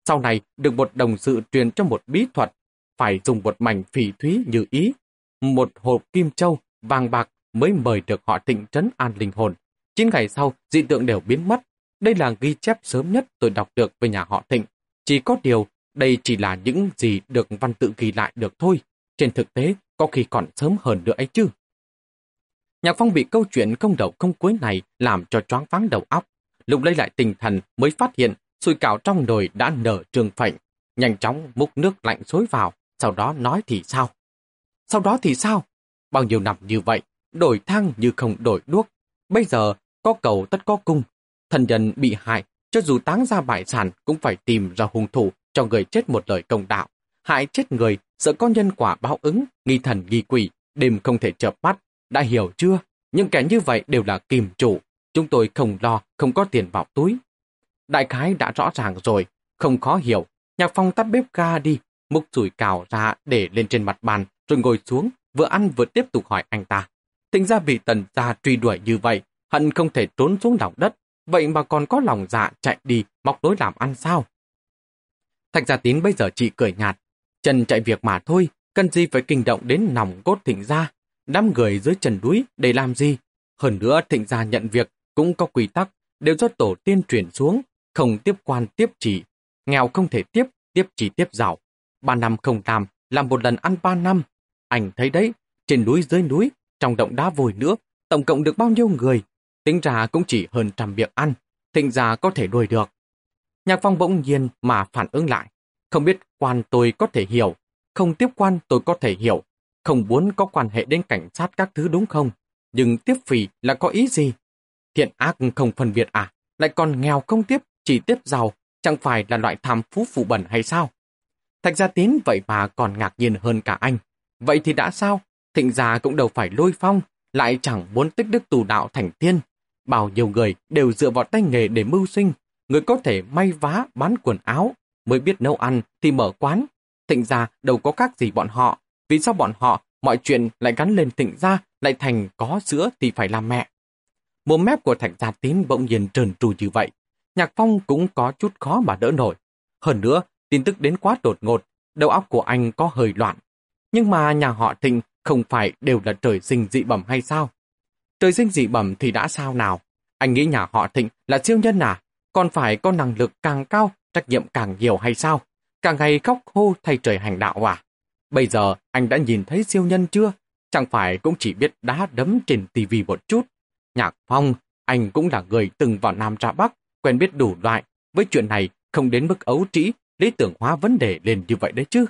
S1: Sau này được một đồng sự truyền cho một bí thuật, phải dùng một mảnh phỉ thúy như ý, một hộp kim châu, vàng bạc mới mời được họ tịnh trấn an linh hồn. Chín ngày sau, dị tượng đều biến mất. Đây là ghi chép sớm nhất tôi đọc được về nhà họ thịnh. Chỉ có điều, đây chỉ là những gì được văn tự ghi lại được thôi. Trên thực tế, có khi còn sớm hơn nữa ấy chứ. Nhạc Phong bị câu chuyện không đầu không cuối này làm cho choáng váng đầu óc. Lúc lấy lại tinh thần mới phát hiện sùi cảo trong nồi đã nở trường phệnh, nhanh chóng múc nước lạnh xối vào, sau đó nói thì sao? Sau đó thì sao? Bao nhiêu năm như vậy, đổi thang như không đổi đuốc. Bây giờ, có cầu tất có cung. Thần nhân bị hại, cho dù táng ra bại sản cũng phải tìm ra hung thủ cho người chết một lời công đạo. Hại chết người, sợ có nhân quả báo ứng, nghi thần nghi quỷ, đêm không thể chợp mắt. Đã hiểu chưa? Nhưng kẻ như vậy đều là kìm chủ. Chúng tôi không lo, không có tiền vào túi. Đại khái đã rõ ràng rồi, không khó hiểu. Nhạc phong tắt bếp ga đi, múc rủi cào ra để lên trên mặt bàn, rồi ngồi xuống, vừa ăn vừa tiếp tục hỏi anh ta. Tính ra bị tần gia truy đuổi như vậy, hận không thể trốn xuống lòng đất, vậy mà còn có lòng dạ chạy đi móc đối làm ăn sao? Thạch gia tín bây giờ chỉ cười nhạt, chân chạy việc mà thôi, cần gì phải kinh động đến nòng cốt thịnh gia, đám người dưới Trần núi để làm gì? Hơn nữa thịnh gia nhận việc cũng có quy tắc, đều do tổ tiên truyền xuống, không tiếp quan tiếp chỉ, nghèo không thể tiếp, tiếp chỉ tiếp giàu. Ba năm không làm, làm một lần ăn ba năm. Anh thấy đấy, trên núi dưới núi, trong động đá vôi nữa, tổng cộng được bao nhiêu người? Tính ra cũng chỉ hơn trăm miệng ăn, thịnh ra có thể đuổi được. Nhạc phong bỗng nhiên mà phản ứng lại. Không biết quan tôi có thể hiểu, không tiếp quan tôi có thể hiểu, không muốn có quan hệ đến cảnh sát các thứ đúng không? Nhưng tiếp phì là có ý gì? Thiện ác không phân biệt à? Lại còn nghèo không tiếp, chỉ tiếp giàu, chẳng phải là loại tham phú phụ bẩn hay sao? Thạch gia tín vậy mà còn ngạc nhiên hơn cả anh. Vậy thì đã sao? Thịnh gia cũng đâu phải lôi phong, lại chẳng muốn tích đức tù đạo thành tiên. Bao nhiêu người đều dựa vào tay nghề để mưu sinh. Người có thể may vá, bán quần áo, mới biết nấu ăn thì mở quán. Thịnh gia đâu có khác gì bọn họ. Vì sao bọn họ, mọi chuyện lại gắn lên thịnh gia, lại thành có sữa thì phải làm mẹ. Mồm mép của thạch gia tín bỗng nhiên trơn trù như vậy. Nhạc phong cũng có chút khó mà đỡ nổi. Hơn nữa, tin tức đến quá đột ngột, đầu óc của anh có hơi loạn. Nhưng mà nhà họ Thịnh không phải đều là trời sinh dị bẩm hay sao? Trời sinh dị bẩm thì đã sao nào? Anh nghĩ nhà họ Thịnh là siêu nhân à? Còn phải có năng lực càng cao, trách nhiệm càng nhiều hay sao? Càng ngày khóc hô thay trời hành đạo à? Bây giờ anh đã nhìn thấy siêu nhân chưa? Chẳng phải cũng chỉ biết đá đấm trên tivi một chút. Nhạc Phong, anh cũng là người từng vào Nam ra Bắc, quen biết đủ loại. Với chuyện này, không đến mức ấu trĩ, lý tưởng hóa vấn đề lên như vậy đấy chứ.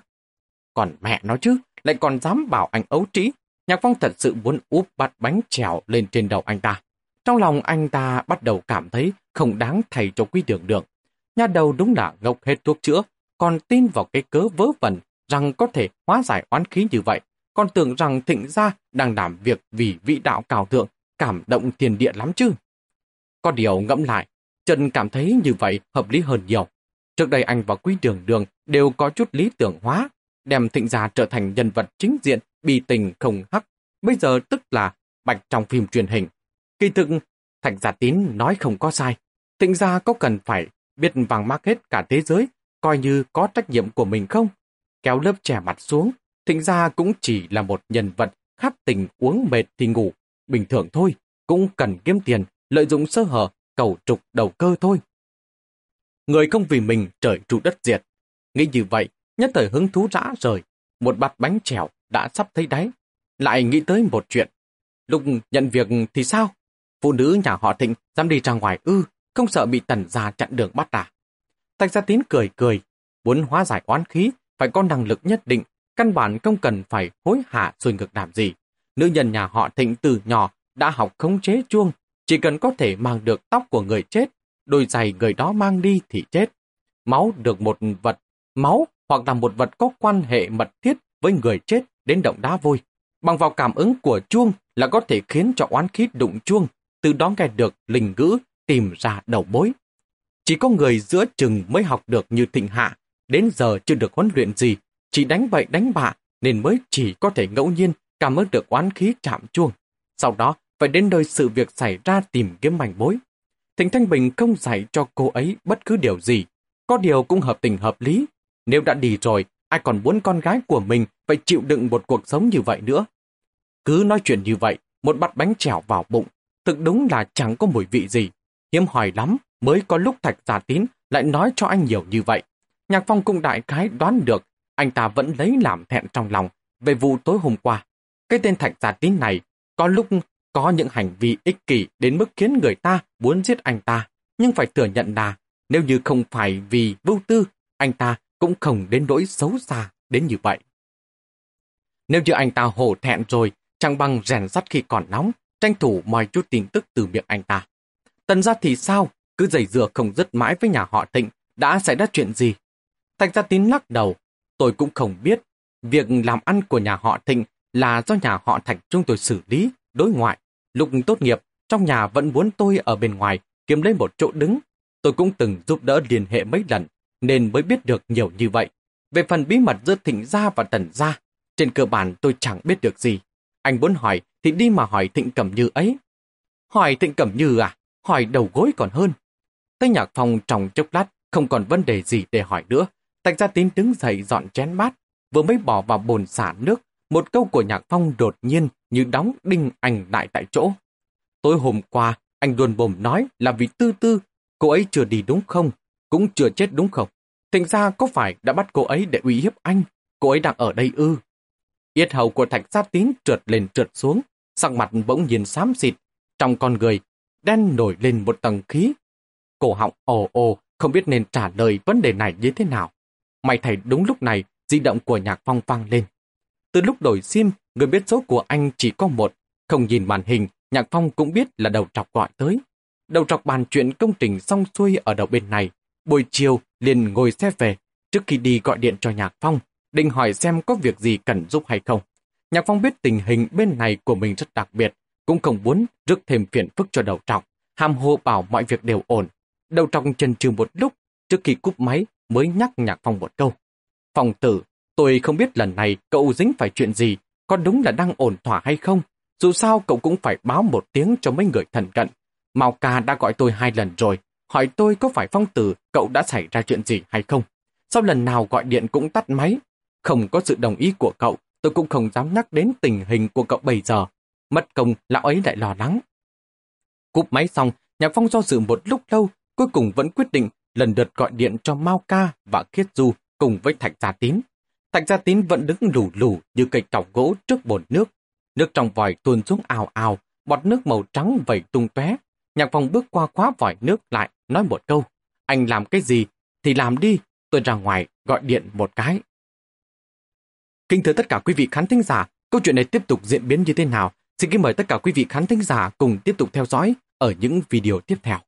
S1: Còn mẹ nó chứ, lại còn dám bảo anh ấu trĩ. Nhạc Phong thật sự muốn úp bát bánh trèo lên trên đầu anh ta. Trong lòng anh ta bắt đầu cảm thấy không đáng thầy cho quý đường đường. Nhà đầu đúng là ngốc hết thuốc chữa, còn tin vào cái cớ vớ vẩn rằng có thể hóa giải oán khí như vậy. Còn tưởng rằng thịnh gia đang làm việc vì vị đạo cao thượng, cảm động tiền địa lắm chứ. Có điều ngẫm lại, Trần cảm thấy như vậy hợp lý hơn nhiều. Trước đây anh và Quý Đường Đường đều có chút lý tưởng hóa, đem thịnh gia trở thành nhân vật chính diện, bi tình không hắc. Bây giờ tức là bạch trong phim truyền hình. Kỳ thực, Thạch Gia Tín nói không có sai. Thịnh gia có cần phải biết vàng market cả thế giới, coi như có trách nhiệm của mình không? Kéo lớp trẻ mặt xuống, thịnh gia cũng chỉ là một nhân vật khát tình uống mệt thì ngủ. Bình thường thôi, cũng cần kiếm tiền, lợi dụng sơ hở, cầu trục đầu cơ thôi. Người không vì mình trời trụ đất diệt. Nghĩ như vậy, nhất thời hứng thú rã rời. Một bát bánh trèo đã sắp thấy đáy. Lại nghĩ tới một chuyện. Lúc nhận việc thì sao? Phụ nữ nhà họ thịnh dám đi ra ngoài ư, không sợ bị tần già chặn đường bắt à. Thạch gia tín cười cười. Muốn hóa giải oán khí, phải có năng lực nhất định. Căn bản không cần phải hối hả xuôi ngược làm gì. Nữ nhân nhà họ thịnh từ nhỏ đã học khống chế chuông. Chỉ cần có thể mang được tóc của người chết đôi giày người đó mang đi thì chết. Máu được một vật, máu hoặc là một vật có quan hệ mật thiết với người chết đến động đá vôi. Bằng vào cảm ứng của chuông là có thể khiến cho oán khí đụng chuông, từ đó nghe được linh ngữ tìm ra đầu bối. Chỉ có người giữa chừng mới học được như thịnh hạ, đến giờ chưa được huấn luyện gì, chỉ đánh bậy đánh bạ nên mới chỉ có thể ngẫu nhiên cảm ứng được oán khí chạm chuông. Sau đó phải đến nơi sự việc xảy ra tìm kiếm mảnh mối. Thịnh Thanh Bình không dạy cho cô ấy bất cứ điều gì. Có điều cũng hợp tình hợp lý. Nếu đã đi rồi, ai còn muốn con gái của mình phải chịu đựng một cuộc sống như vậy nữa. Cứ nói chuyện như vậy, một bát bánh trèo vào bụng, thực đúng là chẳng có mùi vị gì. Hiếm hỏi lắm mới có lúc Thạch Gia Tín lại nói cho anh nhiều như vậy. Nhạc Phong cũng đại khái đoán được anh ta vẫn lấy làm thẹn trong lòng về vụ tối hôm qua. Cái tên Thạch Gia Tín này có lúc có những hành vi ích kỷ đến mức khiến người ta muốn giết anh ta, nhưng phải thừa nhận là Nếu như không phải vì vô tư, anh ta cũng không đến nỗi xấu xa đến như vậy. Nếu như anh ta hổ thẹn rồi, chẳng bằng rèn sắt khi còn nóng, tranh thủ moi chút tin tức từ miệng anh ta. Tần ra thì sao? Cứ giày dừa không dứt mãi với nhà họ Thịnh, đã xảy ra chuyện gì? Thạch gia tín lắc đầu, tôi cũng không biết. Việc làm ăn của nhà họ Thịnh là do nhà họ Thạch chúng tôi xử lý, đối ngoại. Lúc tốt nghiệp, trong nhà vẫn muốn tôi ở bên ngoài kiếm lấy một chỗ đứng. Tôi cũng từng giúp đỡ liên hệ mấy lần, nên mới biết được nhiều như vậy. Về phần bí mật giữa Thịnh gia và Tần gia, trên cơ bản tôi chẳng biết được gì. Anh muốn hỏi thì đi mà hỏi Thịnh Cẩm Như ấy. Hỏi Thịnh Cẩm Như à? Hỏi đầu gối còn hơn. Tây Nhạc Phong trong chốc lát không còn vấn đề gì để hỏi nữa. Tạch gia tín đứng dậy dọn chén bát, vừa mới bỏ vào bồn xả nước. Một câu của Nhạc Phong đột nhiên như đóng đinh anh lại tại chỗ. Tối hôm qua, anh luôn bồm nói là vì tư tư, cô ấy chưa đi đúng không? Cũng chưa chết đúng không? Thành ra có phải đã bắt cô ấy để uy hiếp anh? Cô ấy đang ở đây ư? Yết hầu của thạch sát tín trượt lên trượt xuống, sắc mặt bỗng nhiên xám xịt. Trong con người, đen nổi lên một tầng khí. Cổ họng ồ ồ, không biết nên trả lời vấn đề này như thế nào. May thầy đúng lúc này, di động của nhạc phong vang lên. Từ lúc đổi sim, người biết số của anh chỉ có một. Không nhìn màn hình, nhạc phong cũng biết là đầu trọc gọi tới. Đầu trọc bàn chuyện công trình xong xuôi ở đầu bên này. Buổi chiều, liền ngồi xe về. Trước khi đi gọi điện cho nhạc phong, định hỏi xem có việc gì cần giúp hay không. Nhạc phong biết tình hình bên này của mình rất đặc biệt, cũng không muốn rước thêm phiền phức cho đầu trọc, ham hồ bảo mọi việc đều ổn. Đầu trọc chần chừ một lúc, trước khi cúp máy mới nhắc nhạc phong một câu. Phòng tử, tôi không biết lần này cậu dính phải chuyện gì, có đúng là đang ổn thỏa hay không? Dù sao cậu cũng phải báo một tiếng cho mấy người thần cận. Mao ca đã gọi tôi hai lần rồi, hỏi tôi có phải phong tử cậu đã xảy ra chuyện gì hay không. Sau lần nào gọi điện cũng tắt máy, không có sự đồng ý của cậu, tôi cũng không dám nhắc đến tình hình của cậu bây giờ. Mất công, lão ấy lại lo lắng. Cúp máy xong, Nhạc Phong do dự một lúc lâu, cuối cùng vẫn quyết định lần lượt gọi điện cho Mao Ca và Khiết Du cùng với Thạch Gia Tín. Thạch Gia Tín vẫn đứng lù lù như cây cọc gỗ trước bồn nước. Nước trong vòi tuôn xuống ào ào, bọt nước màu trắng vẩy tung tóe. Nhạc Phong bước qua khóa vòi nước lại, nói một câu. Anh làm cái gì? Thì làm đi, tôi ra ngoài gọi điện một cái. Kính thưa tất cả quý vị khán thính giả, câu chuyện này tiếp tục diễn biến như thế nào? Xin kính mời tất cả quý vị khán thính giả cùng tiếp tục theo dõi ở những video tiếp theo.